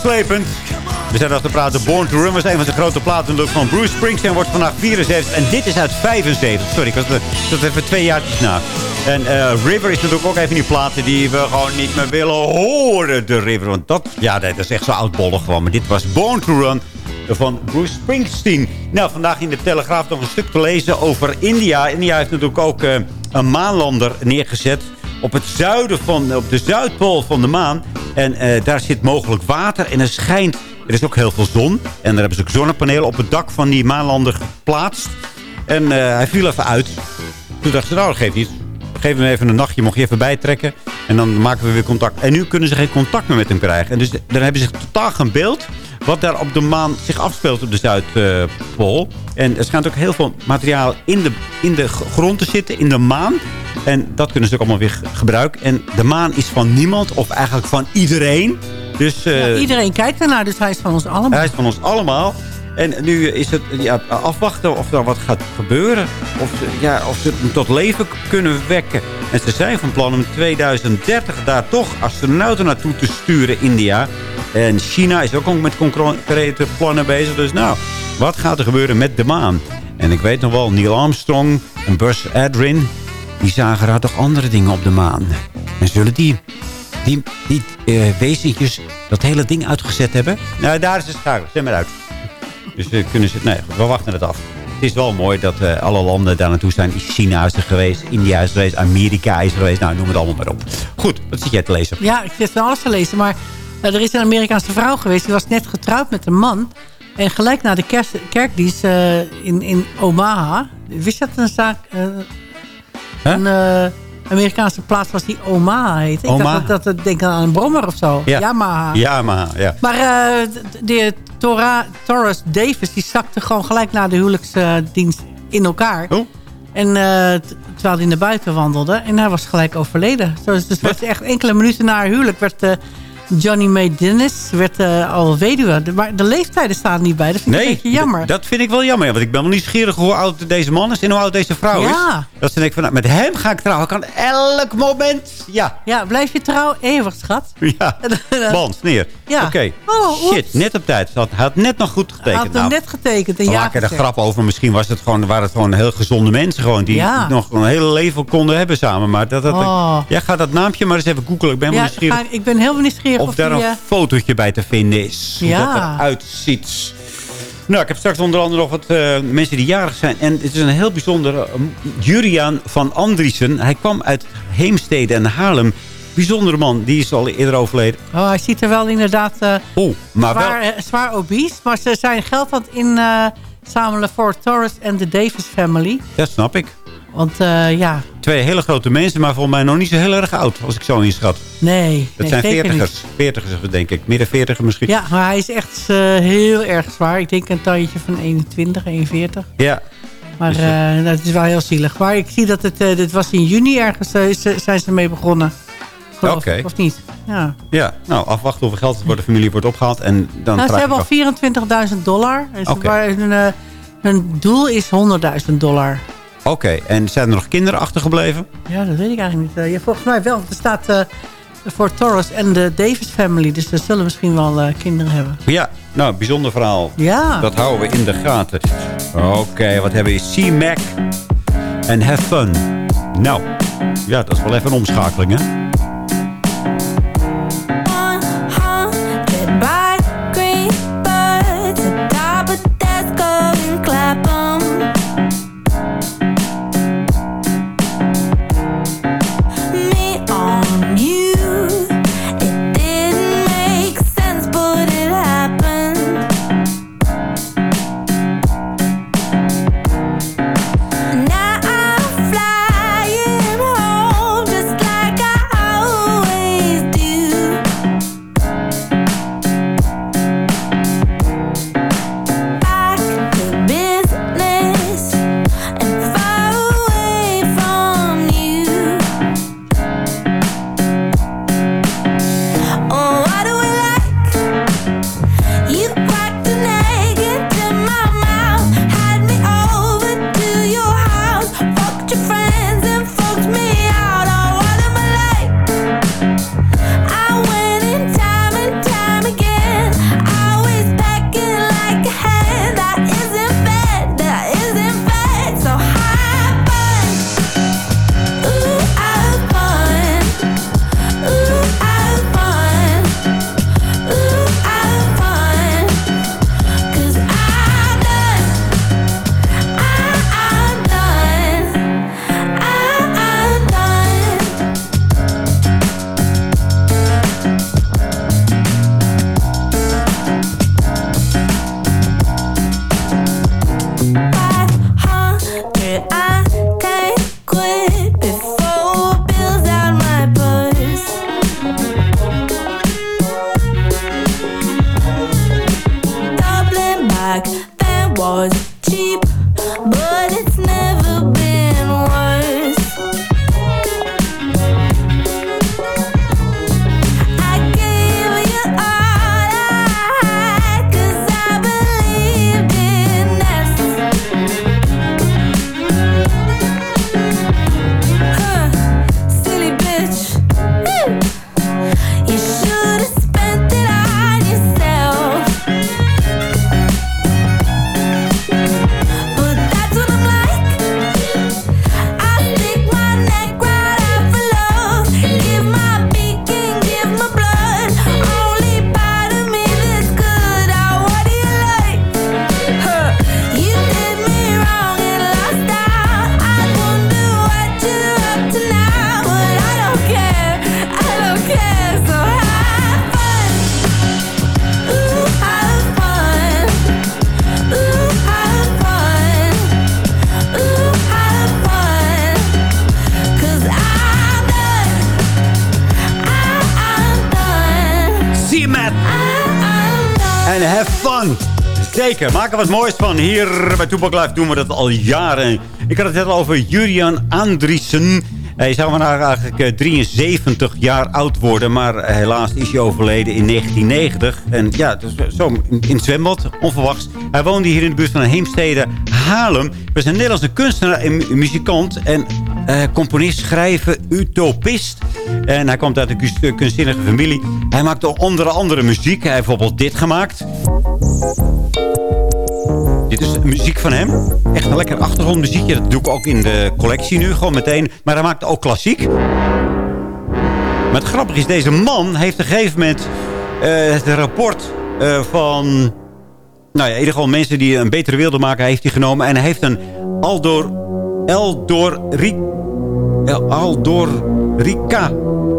We zijn nog te praten. Born to Run was een van de grote platen van Bruce Springsteen. Wordt vandaag 74. En dit is uit 75. Sorry, ik was dat even twee jaartjes na. En eh, River is natuurlijk ook even die platen die we gewoon niet meer willen horen. De River. Want dat, ja, dat is echt zo oudbollig gewoon. Maar dit was Born to Run van Bruce Springsteen. Nou, vandaag in de Telegraaf nog een stuk te lezen over India. India heeft natuurlijk ook eh, een maanlander neergezet op het zuiden van, op de Zuidpool van de maan. En eh, daar zit mogelijk water en er schijnt, er is ook heel veel zon. En daar hebben ze ook zonnepanelen op het dak van die maanlander geplaatst. En eh, hij viel even uit. Toen dachten ze, nou dat geeft niet. Geef hem even een nachtje, mocht je even bijtrekken. En dan maken we weer contact. En nu kunnen ze geen contact meer met hem krijgen. En dus dan hebben ze totaal geen beeld wat daar op de maan zich afspeelt op de Zuidpool. En er schijnt ook heel veel materiaal in de, in de grond te zitten, in de maan. En dat kunnen ze ook allemaal weer gebruiken. En de maan is van niemand, of eigenlijk van iedereen. Dus, uh, ja, iedereen kijkt ernaar, dus hij is van ons allemaal. Hij is van ons allemaal. En nu is het ja, afwachten of er wat gaat gebeuren. Of, ja, of ze hem tot leven kunnen wekken. En ze zijn van plan om in 2030 daar toch astronauten naartoe te sturen, India. En China is ook met concrete plannen bezig. Dus nou, wat gaat er gebeuren met de maan? En ik weet nog wel, Neil Armstrong en Buzz Aldrin... die zagen daar toch andere dingen op de maan. En zullen die, die, die eh, wezentjes dat hele ding uitgezet hebben? Nou, daar is de schakel. Zet maar uit. Dus eh, kunnen ze... Nee, we wachten het af. Het is wel mooi dat eh, alle landen daar naartoe zijn. China is er geweest, India is er geweest, Amerika is er geweest. Nou, noem het allemaal maar op. Goed, wat zit jij te lezen? Ja, ik zit van alles te lezen. Maar er is een Amerikaanse vrouw geweest. Die was net getrouwd met een man. En gelijk na de kerkdienst in, in Omaha. Wist je dat een zaak... Een eh, Amerikaanse plaats was die Omaha heet. Ik dacht dat, dat het denk aan een brommer of zo. Ja. Yamaha. Ja, maar ja. Maar eh, de, Tora, Torres Davis die zakte gewoon gelijk na de huwelijksdienst in elkaar. Oh. En t- terwijl hij naar buiten wandelde. En hij was gelijk overleden. Is- Dus werd echt enkele minuten na haar huwelijk werd Johnny May Dennis werd, eh, al weduwe. De, maar de leeftijden staan niet bij. Dat vind ik Nee, een beetje jammer. dat vind ik wel jammer. ja, Want ik ben wel nieuwsgierig hoe oud deze man is en hoe oud deze vrouw Ja. is. Dat ze denken van, nou, met hem ga ik trouwen. Ik kan elk moment. Ja, Ja, blijf je trouw eeuwig, schat. ja. Band, neer. Ja. Oké. Oh. Shit, net op tijd. Hij had, net nog goed Hij getekend. had hem Nou, net getekend. En we ja maken er grap over. Misschien was het gewoon, waren het gewoon heel gezonde mensen. Gewoon, die Ja. nog een hele leven konden hebben samen. Maar dat, dat, Oh. Jij gaat dat naampje maar eens even googlen. Ik ben wel Ja, nieuwsgierig ik ben heel nieuwsgierig of, of daar die, een eh, fotootje bij te vinden is. Hoe Ja. dat eruit ziet. Nou, ik heb straks onder andere nog wat eh, mensen die jarig zijn. En het is een heel bijzondere... um, Juriaan van Andriessen. Hij kwam uit Heemstede en Haarlem. Bijzondere man. Die is al eerder overleden. Oh, hij ziet er wel inderdaad Oeh, maar zwaar, wel... zwaar obese. Maar ze zijn geld aan het in eh, zamelen voor Torres en de Davis family. Dat snap ik. Want eh, ja, Twee hele grote mensen, maar volgens mij nog niet zo heel erg oud. Als ik zo inschat. nee. Dat nee, zijn veertigers. Veertigers, denk ik. Midden veertigers misschien. Ja, maar hij is echt eh, heel erg zwaar. Ik denk een tandje van 21, 41. Ja. Maar Dus, eh, dat is wel heel zielig. Maar ik zie dat het, dit was in juni ergens, zijn ze mee begonnen. Geloof Oké. Of niet? Ja. Ja, nou, afwachten hoeveel geld voor de familie wordt opgehaald. En dan Nou, ze hebben al 24.000 dollar. En hun, hun doel is 100.000 dollar. Oké, en zijn er nog kinderen achtergebleven? Ja, dat weet ik eigenlijk niet. Eh, ja, volgens mij wel. want Er staat eh, voor Torres en de Davis family. Dus ze zullen misschien wel eh, kinderen hebben. Ja, nou, bijzonder verhaal. Ja. Dat houden we in de gaten. Oké, wat hebben we hier? C-Mac en Have Fun. Nou, ja, dat is wel even een omschakeling, hè? Maak er wat moois van. Hier bij Toepak Live doen we dat al jaren. Ik had het net over Julian Andriessen. Hij zou vandaag eigenlijk eh, 73 jaar oud worden. Maar helaas is hij overleden in 1990. En ja, dus zo in, het zwembad, onverwachts. Hij woonde hier in de buurt van Heemstede, Haarlem. Was een Nederlandse kunstenaar en mu- muzikant. En eh, componist, schrijver, utopist. En hij komt uit een kunst- kunstzinnige familie. Hij maakte onder andere muziek. Hij heeft bijvoorbeeld dit gemaakt. Dit is muziek van hem. Echt een lekker achtergrondmuziekje. Dat doe ik ook in de collectie nu gewoon meteen. Maar hij maakt ook klassiek. Maar het grappige is, deze man heeft op een gegeven moment eh, het rapport eh, van... Nou ja, in ieder geval mensen die een betere wereld maken, heeft hij genomen. En hij heeft een Aldor... Eldor... El- Aldorica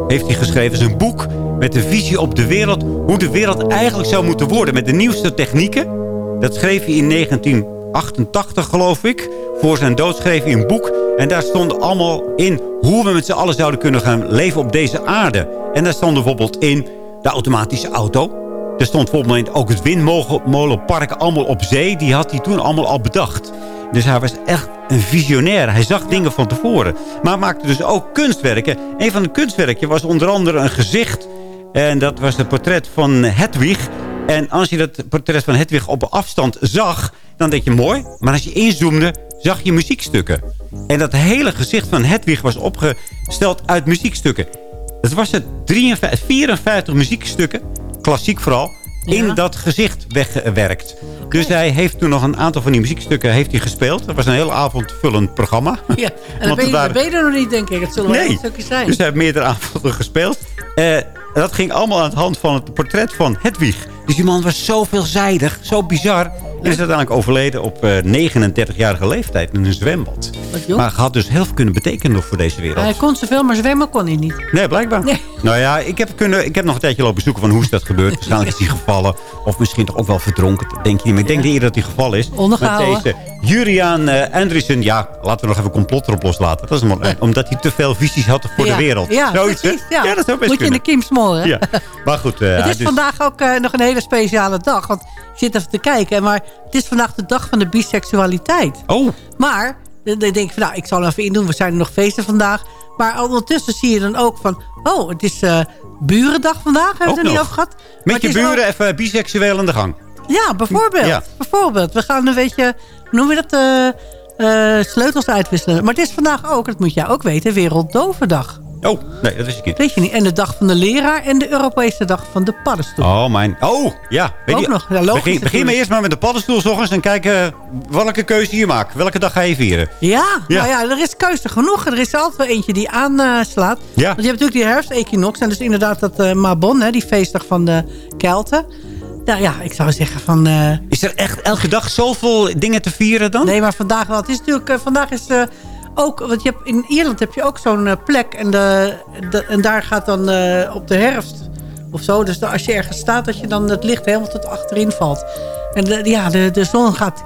heeft hij geschreven. zijn boek met een visie op de wereld. Hoe de wereld eigenlijk zou moeten worden. Met de nieuwste technieken. Dat schreef hij in 1988, geloof ik. Voor zijn dood schreef hij een boek. En daar stond allemaal in hoe we met z'n allen zouden kunnen gaan leven op deze aarde. En daar stond bijvoorbeeld in de automatische auto. Er stond bijvoorbeeld ook het windmolenpark allemaal op zee. Die had hij toen allemaal al bedacht. Dus hij was echt een visionair. Hij zag dingen van tevoren. Maar maakte dus ook kunstwerken. Een van de kunstwerken was onder andere een gezicht. En dat was het portret van Hedwig. En als je dat portret van Hedwig op afstand zag... dan denk je mooi. Maar als je inzoomde, zag je muziekstukken. En dat hele gezicht van Hedwig was opgesteld uit muziekstukken. Het was het 53, 54 muziekstukken, klassiek vooral, in dat gezicht weggewerkt. Dus hij heeft toen nog een aantal van die muziekstukken heeft hij gespeeld. Dat was een heel avondvullend programma. Ja, en Want ben je, er waren- dan ben je er nog niet, denk ik. Het zullen wel Nee. een stukje zijn. Dus hij heeft meerdere avonden gespeeld. Eh, dat ging allemaal aan de hand van het portret van Hedwig. Dus die man was zo veelzijdig, zo bizar. En is uiteindelijk overleden op eh, 39-jarige leeftijd in een zwembad. Maar had dus heel veel kunnen betekenen nog voor deze wereld. Hij kon zoveel, maar zwemmen kon hij niet. Nee, blijkbaar. Nee. Nou ja, ik heb, kunnen, ik heb nog een tijdje lopen zoeken van hoe is dat gebeurd. Waarschijnlijk is hij gevallen. Of misschien toch ook wel verdronken. Denk je niet. Maar ik denk eerder dat hij gevallen is. Ondergehouden. Met deze Juriaan eh Andriessen. Ja, laten we nog even complot erop loslaten. Dat is Omdat hij te veel visies had voor Ja. de wereld. Ja, Zoiets, precies. Ja. dat zou best Moet je in de kiem smoren. Ja. Maar goed. eh, Het is dus- vandaag ook eh, nog een hele speciale dag. Want ik zit even te kijken. Maar het is vandaag de dag van de biseksualiteit. Oh. Maar dan denk ik van, nou, ik zal even in doen. We zijn er nog feesten vandaag. Maar ondertussen zie je dan ook van... Oh, het is eh, burendag vandaag. Hebben we het er niet over gehad? Met je buren ook- even biseksueel aan de gang. Ja, bijvoorbeeld. Ja. bijvoorbeeld. We gaan een beetje, hoe noem je dat, eh, eh, sleutels uitwisselen. Maar het is vandaag ook, dat moet jij ook weten, Werelddovendag. Oh, nee, dat wist ik niet. Weet je niet. En de dag van de leraar en de Europese dag van de paddenstoel. Oh, mijn... Oh, ja. Weet Ook je, nog, ja, logisch begin, maar eerst maar met de paddenstoel 's ochtends en kijken welke keuze je maakt. Welke dag ga je vieren? Ja, Ja. nou ja, er is keuze genoeg. Er is altijd wel eentje die aanslaat. Ja. Want je hebt natuurlijk die herfstequinox. En dus inderdaad dat eh Mabon, hè, die feestdag van de Kelten. Nou ja, ik zou zeggen van... eh, Is er echt elke dag zoveel dingen te vieren dan? Nee, maar vandaag wel. Het is natuurlijk, eh, vandaag is eh, ook, want je hebt, in Ierland heb je ook zo'n plek en, de, de- en daar gaat dan op de herfst of zo. Dus als je ergens staat, dat je dan het licht helemaal tot achterin valt. En de, ja, de, de zon gaat,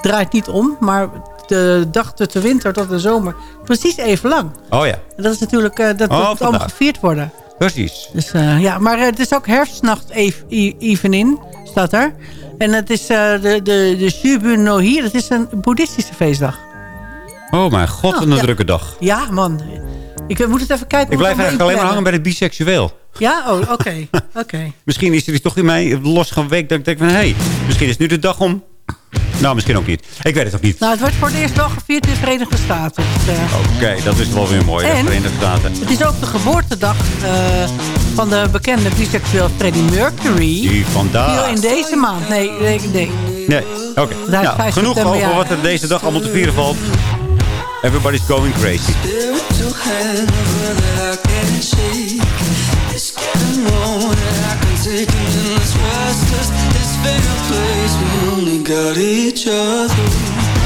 draait niet om, maar de dag tot de winter tot de zomer precies even lang. Oh ja, En dat is natuurlijk, dat Oh, moet allemaal gevierd worden. Precies. Dus eh, ja, maar eh, het is ook herfstnacht e- evening, staat er. En het is eh, de, de, de Shubun no Hi, dat is een boeddhistische feestdag. Oh mijn god, wat een Oh, ja. drukke dag. Ja, man. Ik moet het even kijken. Ik blijf eigenlijk alleen maar hangen bij het biseksueel. Ja? Oh, oké. oké. Misschien is er iets toch in mij losgeweekt dat ik denk van... hé, hey, misschien is nu de dag om... Nou, misschien ook niet. Ik weet het ook niet. Nou, het wordt voor het eerst wel gevierd in de Verenigde Staten. Dus, Oké, dat is wel weer mooi. De En? Verenigde Staten. het is ook de geboortedag eh, van de bekende biseksueel Freddie Mercury. Die vandaag. Die in deze maand. Nee, nee, nee. Nee, oké. Daar is Nou, 5 genoeg over wat er deze dag allemaal te vieren valt. Everybody's going crazy. fair place, we only got each other.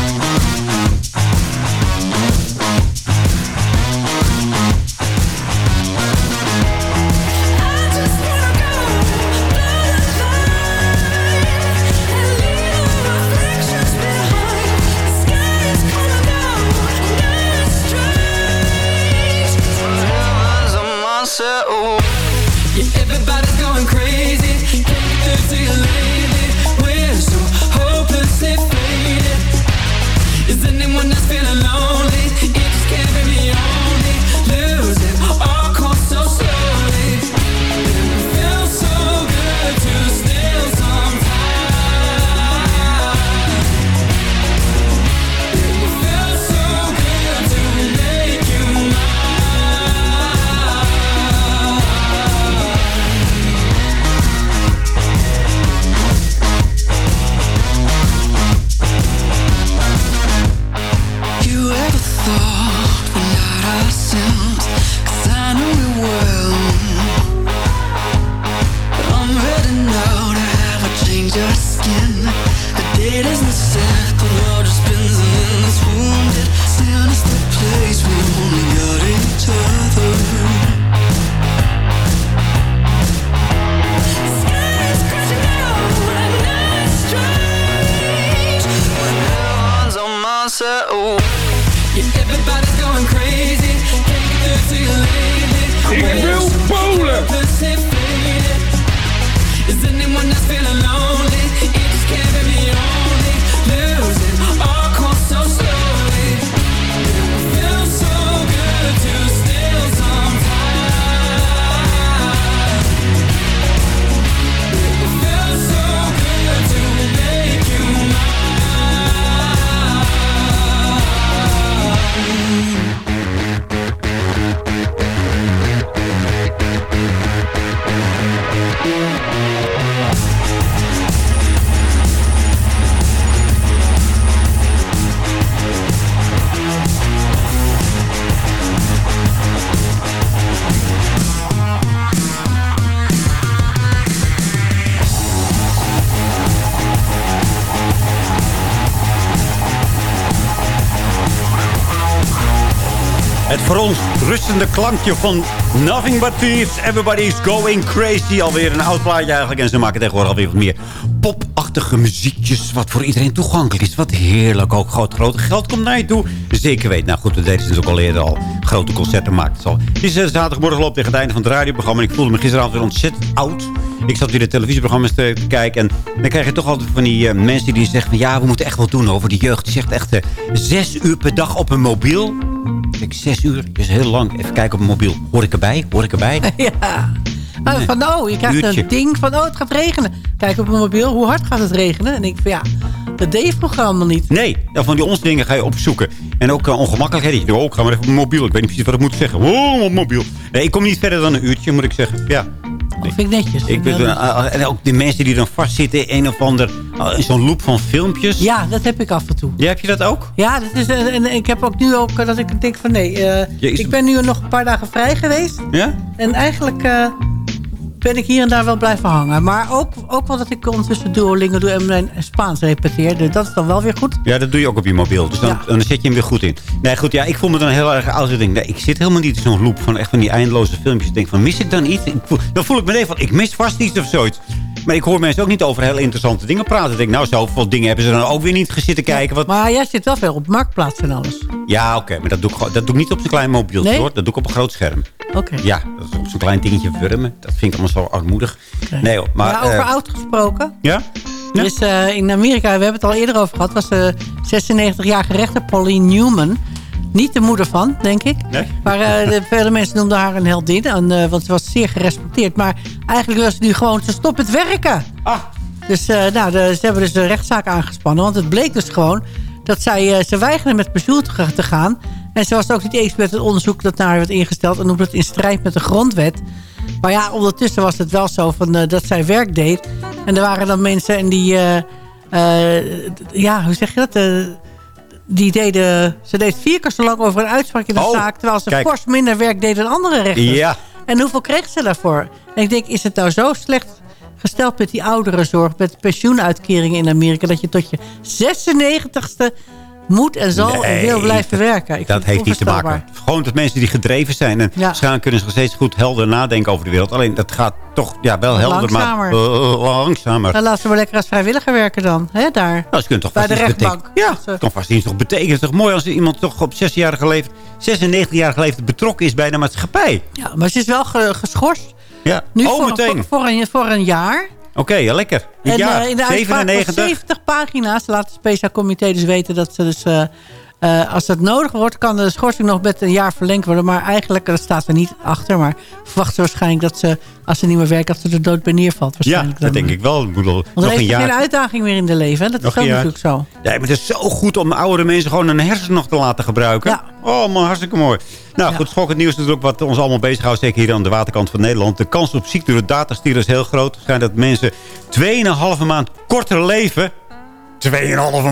Het voor ons rustende klankje van Nothing But Thieves. Everybody's Going Crazy. Alweer een oud plaatje eigenlijk. En ze maken tegenwoordig alweer wat meer popachtige muziekjes. Wat voor iedereen toegankelijk is. Wat heerlijk ook. Groot, grote geld komt naar je toe. Zeker weten. Nou goed, we deden ze natuurlijk al eerder al. Grote concerten maakt het is eh, zaterdagmorgen loopt tegen het einde van het radioprogramma. En ik voelde me gisteravond weer ontzettend oud. Ik zat weer de televisieprogramma's te, kijken. En dan krijg je toch altijd van die eh, mensen die zeggen. Ja, we moeten echt wat doen over die jeugd. Die zegt echt eh, zes uur per dag op een mobiel. Kijk, zes uur is heel lang. Even kijken op een mobiel. Hoor ik erbij? Hoor ik erbij? Ja. Oh, van, oh, je krijgt Uurtje. een ding van, oh, het gaat regenen. Kijk op mijn mobiel, hoe hard gaat het regenen? En ik van, ja, dat deed allemaal niet. Nee, ja, van die ons dingen ga je opzoeken. En ook uh, ongemakkelijkheden. Oh, ik ga maar even op mijn mobiel. Ik weet niet precies wat ik moet zeggen. Oh, op mobiel. Nee, ik kom niet verder dan een uurtje, moet ik zeggen. Ja. Dat vind ik netjes. Ik ben, uh, en ook de mensen die dan vastzitten in een of ander... Uh, zo'n loop van filmpjes. Ja, dat heb ik af en toe. Ja, heb je dat ook? Ja, dat is, en, en ik heb ook nu ook eh, dat ik denk van nee. eh, ik ben nu nog een paar dagen vrij geweest. Ja? En eigenlijk eh, ben ik hier en daar wel blijven hangen. Maar ook, ook wel dat ik ondertussen Duolingo doe en mijn Spaans repeteer. Dus dat is dan wel weer goed. Ja, dat doe je ook op je mobiel. Dus dan, Ja. dan zet je hem weer goed in. Nee, goed, ja, ik voel me dan heel erg oud. Ik denk, nee, ik zit helemaal niet in zo'n loop van echt van die eindeloze filmpjes. Ik denk van, mis ik dan iets? Ik voel, dan voel ik meteen van, ik mis vast iets of zoiets. Maar ik hoor mensen ook niet over heel interessante dingen praten. Ik denk, nou, zoveel dingen hebben ze dan ook weer niet gezitten kijken. Wat... Maar jij zit wel veel op marktplaats en alles. Ja, oké, maar dat doe, ik, dat doe ik niet op zo'n klein mobieltje, Nee? hoor. Dat doe ik op een groot scherm. Oké. Ja, dat is op zo'n klein dingetje wurmen. Dat vind ik allemaal zo armoedig. Nee, hoor, maar... Maar over eh, oud gesproken. ja? Is eh, in Amerika, we hebben het al eerder over gehad... was de 96-jarige rechter Pauline Newman. Niet de moeder van, denk ik. Nee? Maar eh, de vele mensen noemden haar een heldin. En, eh, want ze was zeer gerespecteerd. Maar eigenlijk was ze nu gewoon... ze stopt met werken. Ah. Dus eh, nou, de- ze hebben dus de rechtszaak aangespannen. Want het bleek dus gewoon dat zij... ze weigerde met pensioen te ga- te gaan. En ze was ook niet eens met het onderzoek dat naar haar werd ingesteld. En noemde het in strijd met de grondwet. Maar ja, ondertussen was het wel zo van, dat zij werk deed. En er waren dan mensen en die... ja, hoe zeg je dat? Die deden... Ze deed vier keer zo lang over een uitspraak in de Oh, zaak... terwijl ze kijk. fors minder werk deed dan andere rechters. Ja. En hoeveel kreeg ze daarvoor? En ik denk, is het nou zo slecht gesteld met die ouderenzorg... met pensioenuitkeringen in Amerika... dat je tot je 96ste moet en zal en wil blijven werken? Ik dat heeft niet te maken. Gewoon dat mensen die gedreven zijn. En Ja. waarschijnlijk kunnen ze nog steeds goed helder nadenken over de wereld. Alleen dat gaat toch ja, wel helder, Langzamer. maar uh, langzamer. Dan laten ze maar lekker als vrijwilliger werken dan. Hè, daar. Nou, ze kunnen toch Bij de rechtbank. Ja. Ja, kan vast iets toch betekenen. Het is toch mooi als iemand toch op 6-jarige leeftijd, 96-jarige leeftijd betrokken is bij de maatschappij. Ja, maar ze is wel ge- geschorst. Ja, Nu oh voor, meteen. Voor, voor een, voor een jaar. Oké, ja, lekker. Een En jaar, eh, in de uitspraak van 97. 70 pagina's laat het speciaal comité dus weten dat ze dus... eh, eh, als dat nodig wordt, kan de schorsing nog met een jaar verlengd worden. Maar eigenlijk, dat staat er niet achter. Maar verwacht ze waarschijnlijk dat ze, als ze niet meer werkt... dat ze er dood bij neervalt. Ja, dat dan. denk ik wel. Ik bedoel, Want nog er een heeft geen jaar. uitdaging meer in de leven. Hè? Dat Nog is ook jaar. natuurlijk zo. Ja, maar het is zo goed om oudere mensen gewoon een hersenen nog te laten gebruiken. Ja. Oh, man, hartstikke mooi. Nou, Ja. goed, schokkend nieuws is natuurlijk wat ons allemaal bezighoudt. Zeker hier aan de waterkant van Nederland. De kans op ziekte door datastieren is heel groot. Het schijnt dat mensen 2,5 maand korter leven. 2,5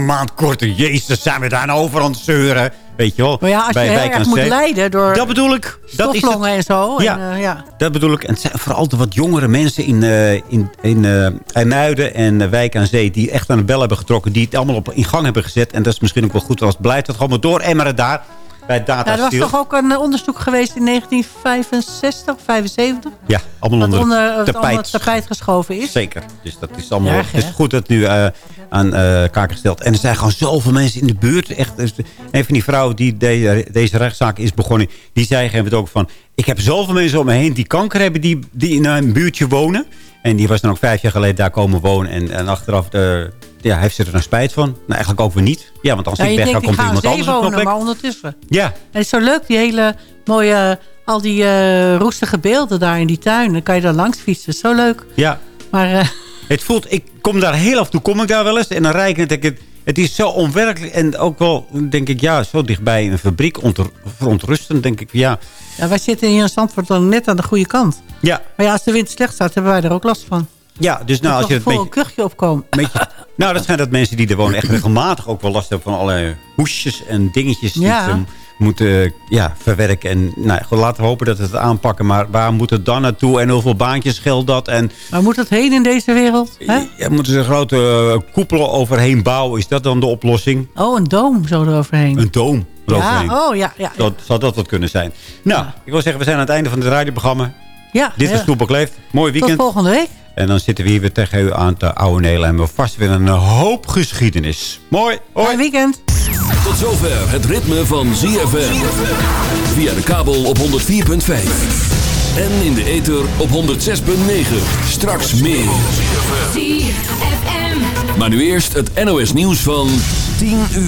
maand korter. Jezus, zijn we daar nou over aan het zeuren? Weet je wel. Maar ja, als je bij heel aan erg moet Zee. lijden door Dat bedoel ik. Dat is het. stoflongen en zo. Ja. En, eh, ja. Dat bedoel ik. En het zijn vooral de wat jongere mensen in, eh in, in eh, IJmuiden en Wijk aan Zee... die echt aan de bel hebben getrokken. Die het allemaal op in gang hebben gezet. En dat is misschien ook wel goed. Als blijft het gewoon maar door emmeren daar. Bij het Nou, er was toch ook een eh, onderzoek geweest in 1965, 75? Ja, allemaal onder, onder het tapijt. het geschoven is. Zeker. Dus dat is allemaal Erg, het is goed dat het nu eh, aan eh kaak gesteld. En er zijn gewoon zoveel mensen in de buurt. Echt, dus een van die vrouwen die de- deze rechtszaak is begonnen... die zei gegeven moment ook van... ik heb zoveel mensen om me heen die kanker hebben... die, die in een buurtje wonen. En die was dan ook vijf jaar geleden daar komen wonen. En, en achteraf eh, ja, heeft ze er nou spijt van. Nou, eigenlijk ook weer niet. Ja, want als Ja, ik weg ga, komt er iemand anders op wonen, plek. maar ondertussen. Ja, En het is zo leuk, die hele mooie, al die eh, roestige beelden daar in die tuin. Dan kan je daar langs fietsen, zo leuk. ja. Maar eh, Het voelt, ik kom daar heel af en toe, kom ik daar wel eens. En dan rijd ik en denk ik, het is zo onwerkelijk. En ook wel, denk ik, ja, zo dichtbij een fabriek. Verontrustend, denk ik, ja. ja, wij zitten hier in Zandvoort dan net aan de goede kant. Ja, Maar ja, als de wind slecht staat, hebben wij er ook last van. Ja dus nou, als je voor een een beetje, kuchje opkomen. een beetje... Nou, dat zijn dat mensen die er wonen echt regelmatig ook wel last hebben van allerlei hoesjes en dingetjes die Ja. ze moeten ja, verwerken. En nou, laten we hopen dat we het aanpakken. Maar waar moet het dan naartoe en hoeveel baantjes geldt dat? En Waar moet het heen in deze wereld? Hè? ja, moeten ze een grote eh, koepelen overheen bouwen? Is dat dan de oplossing? Oh, een doom zo eroverheen. Een doom eroverheen. ja, oh ja, ja. Zou, zou dat wat kunnen zijn? Nou, ik wil zeggen, we zijn aan het einde van het radioprogramma. ja Dit is Toepak Leeft. Mooi Tot weekend. volgende week. En dan zitten we hier weer tegen u aan te oude Nelen. En we vast weer een hoop geschiedenis. Mooi. Hoi. Fijn weekend. Tot zover het ritme van ZFM. Via de kabel op 104.5. En in de ether op 106.9. Straks meer. Maar nu eerst het NOS nieuws van 10 uur.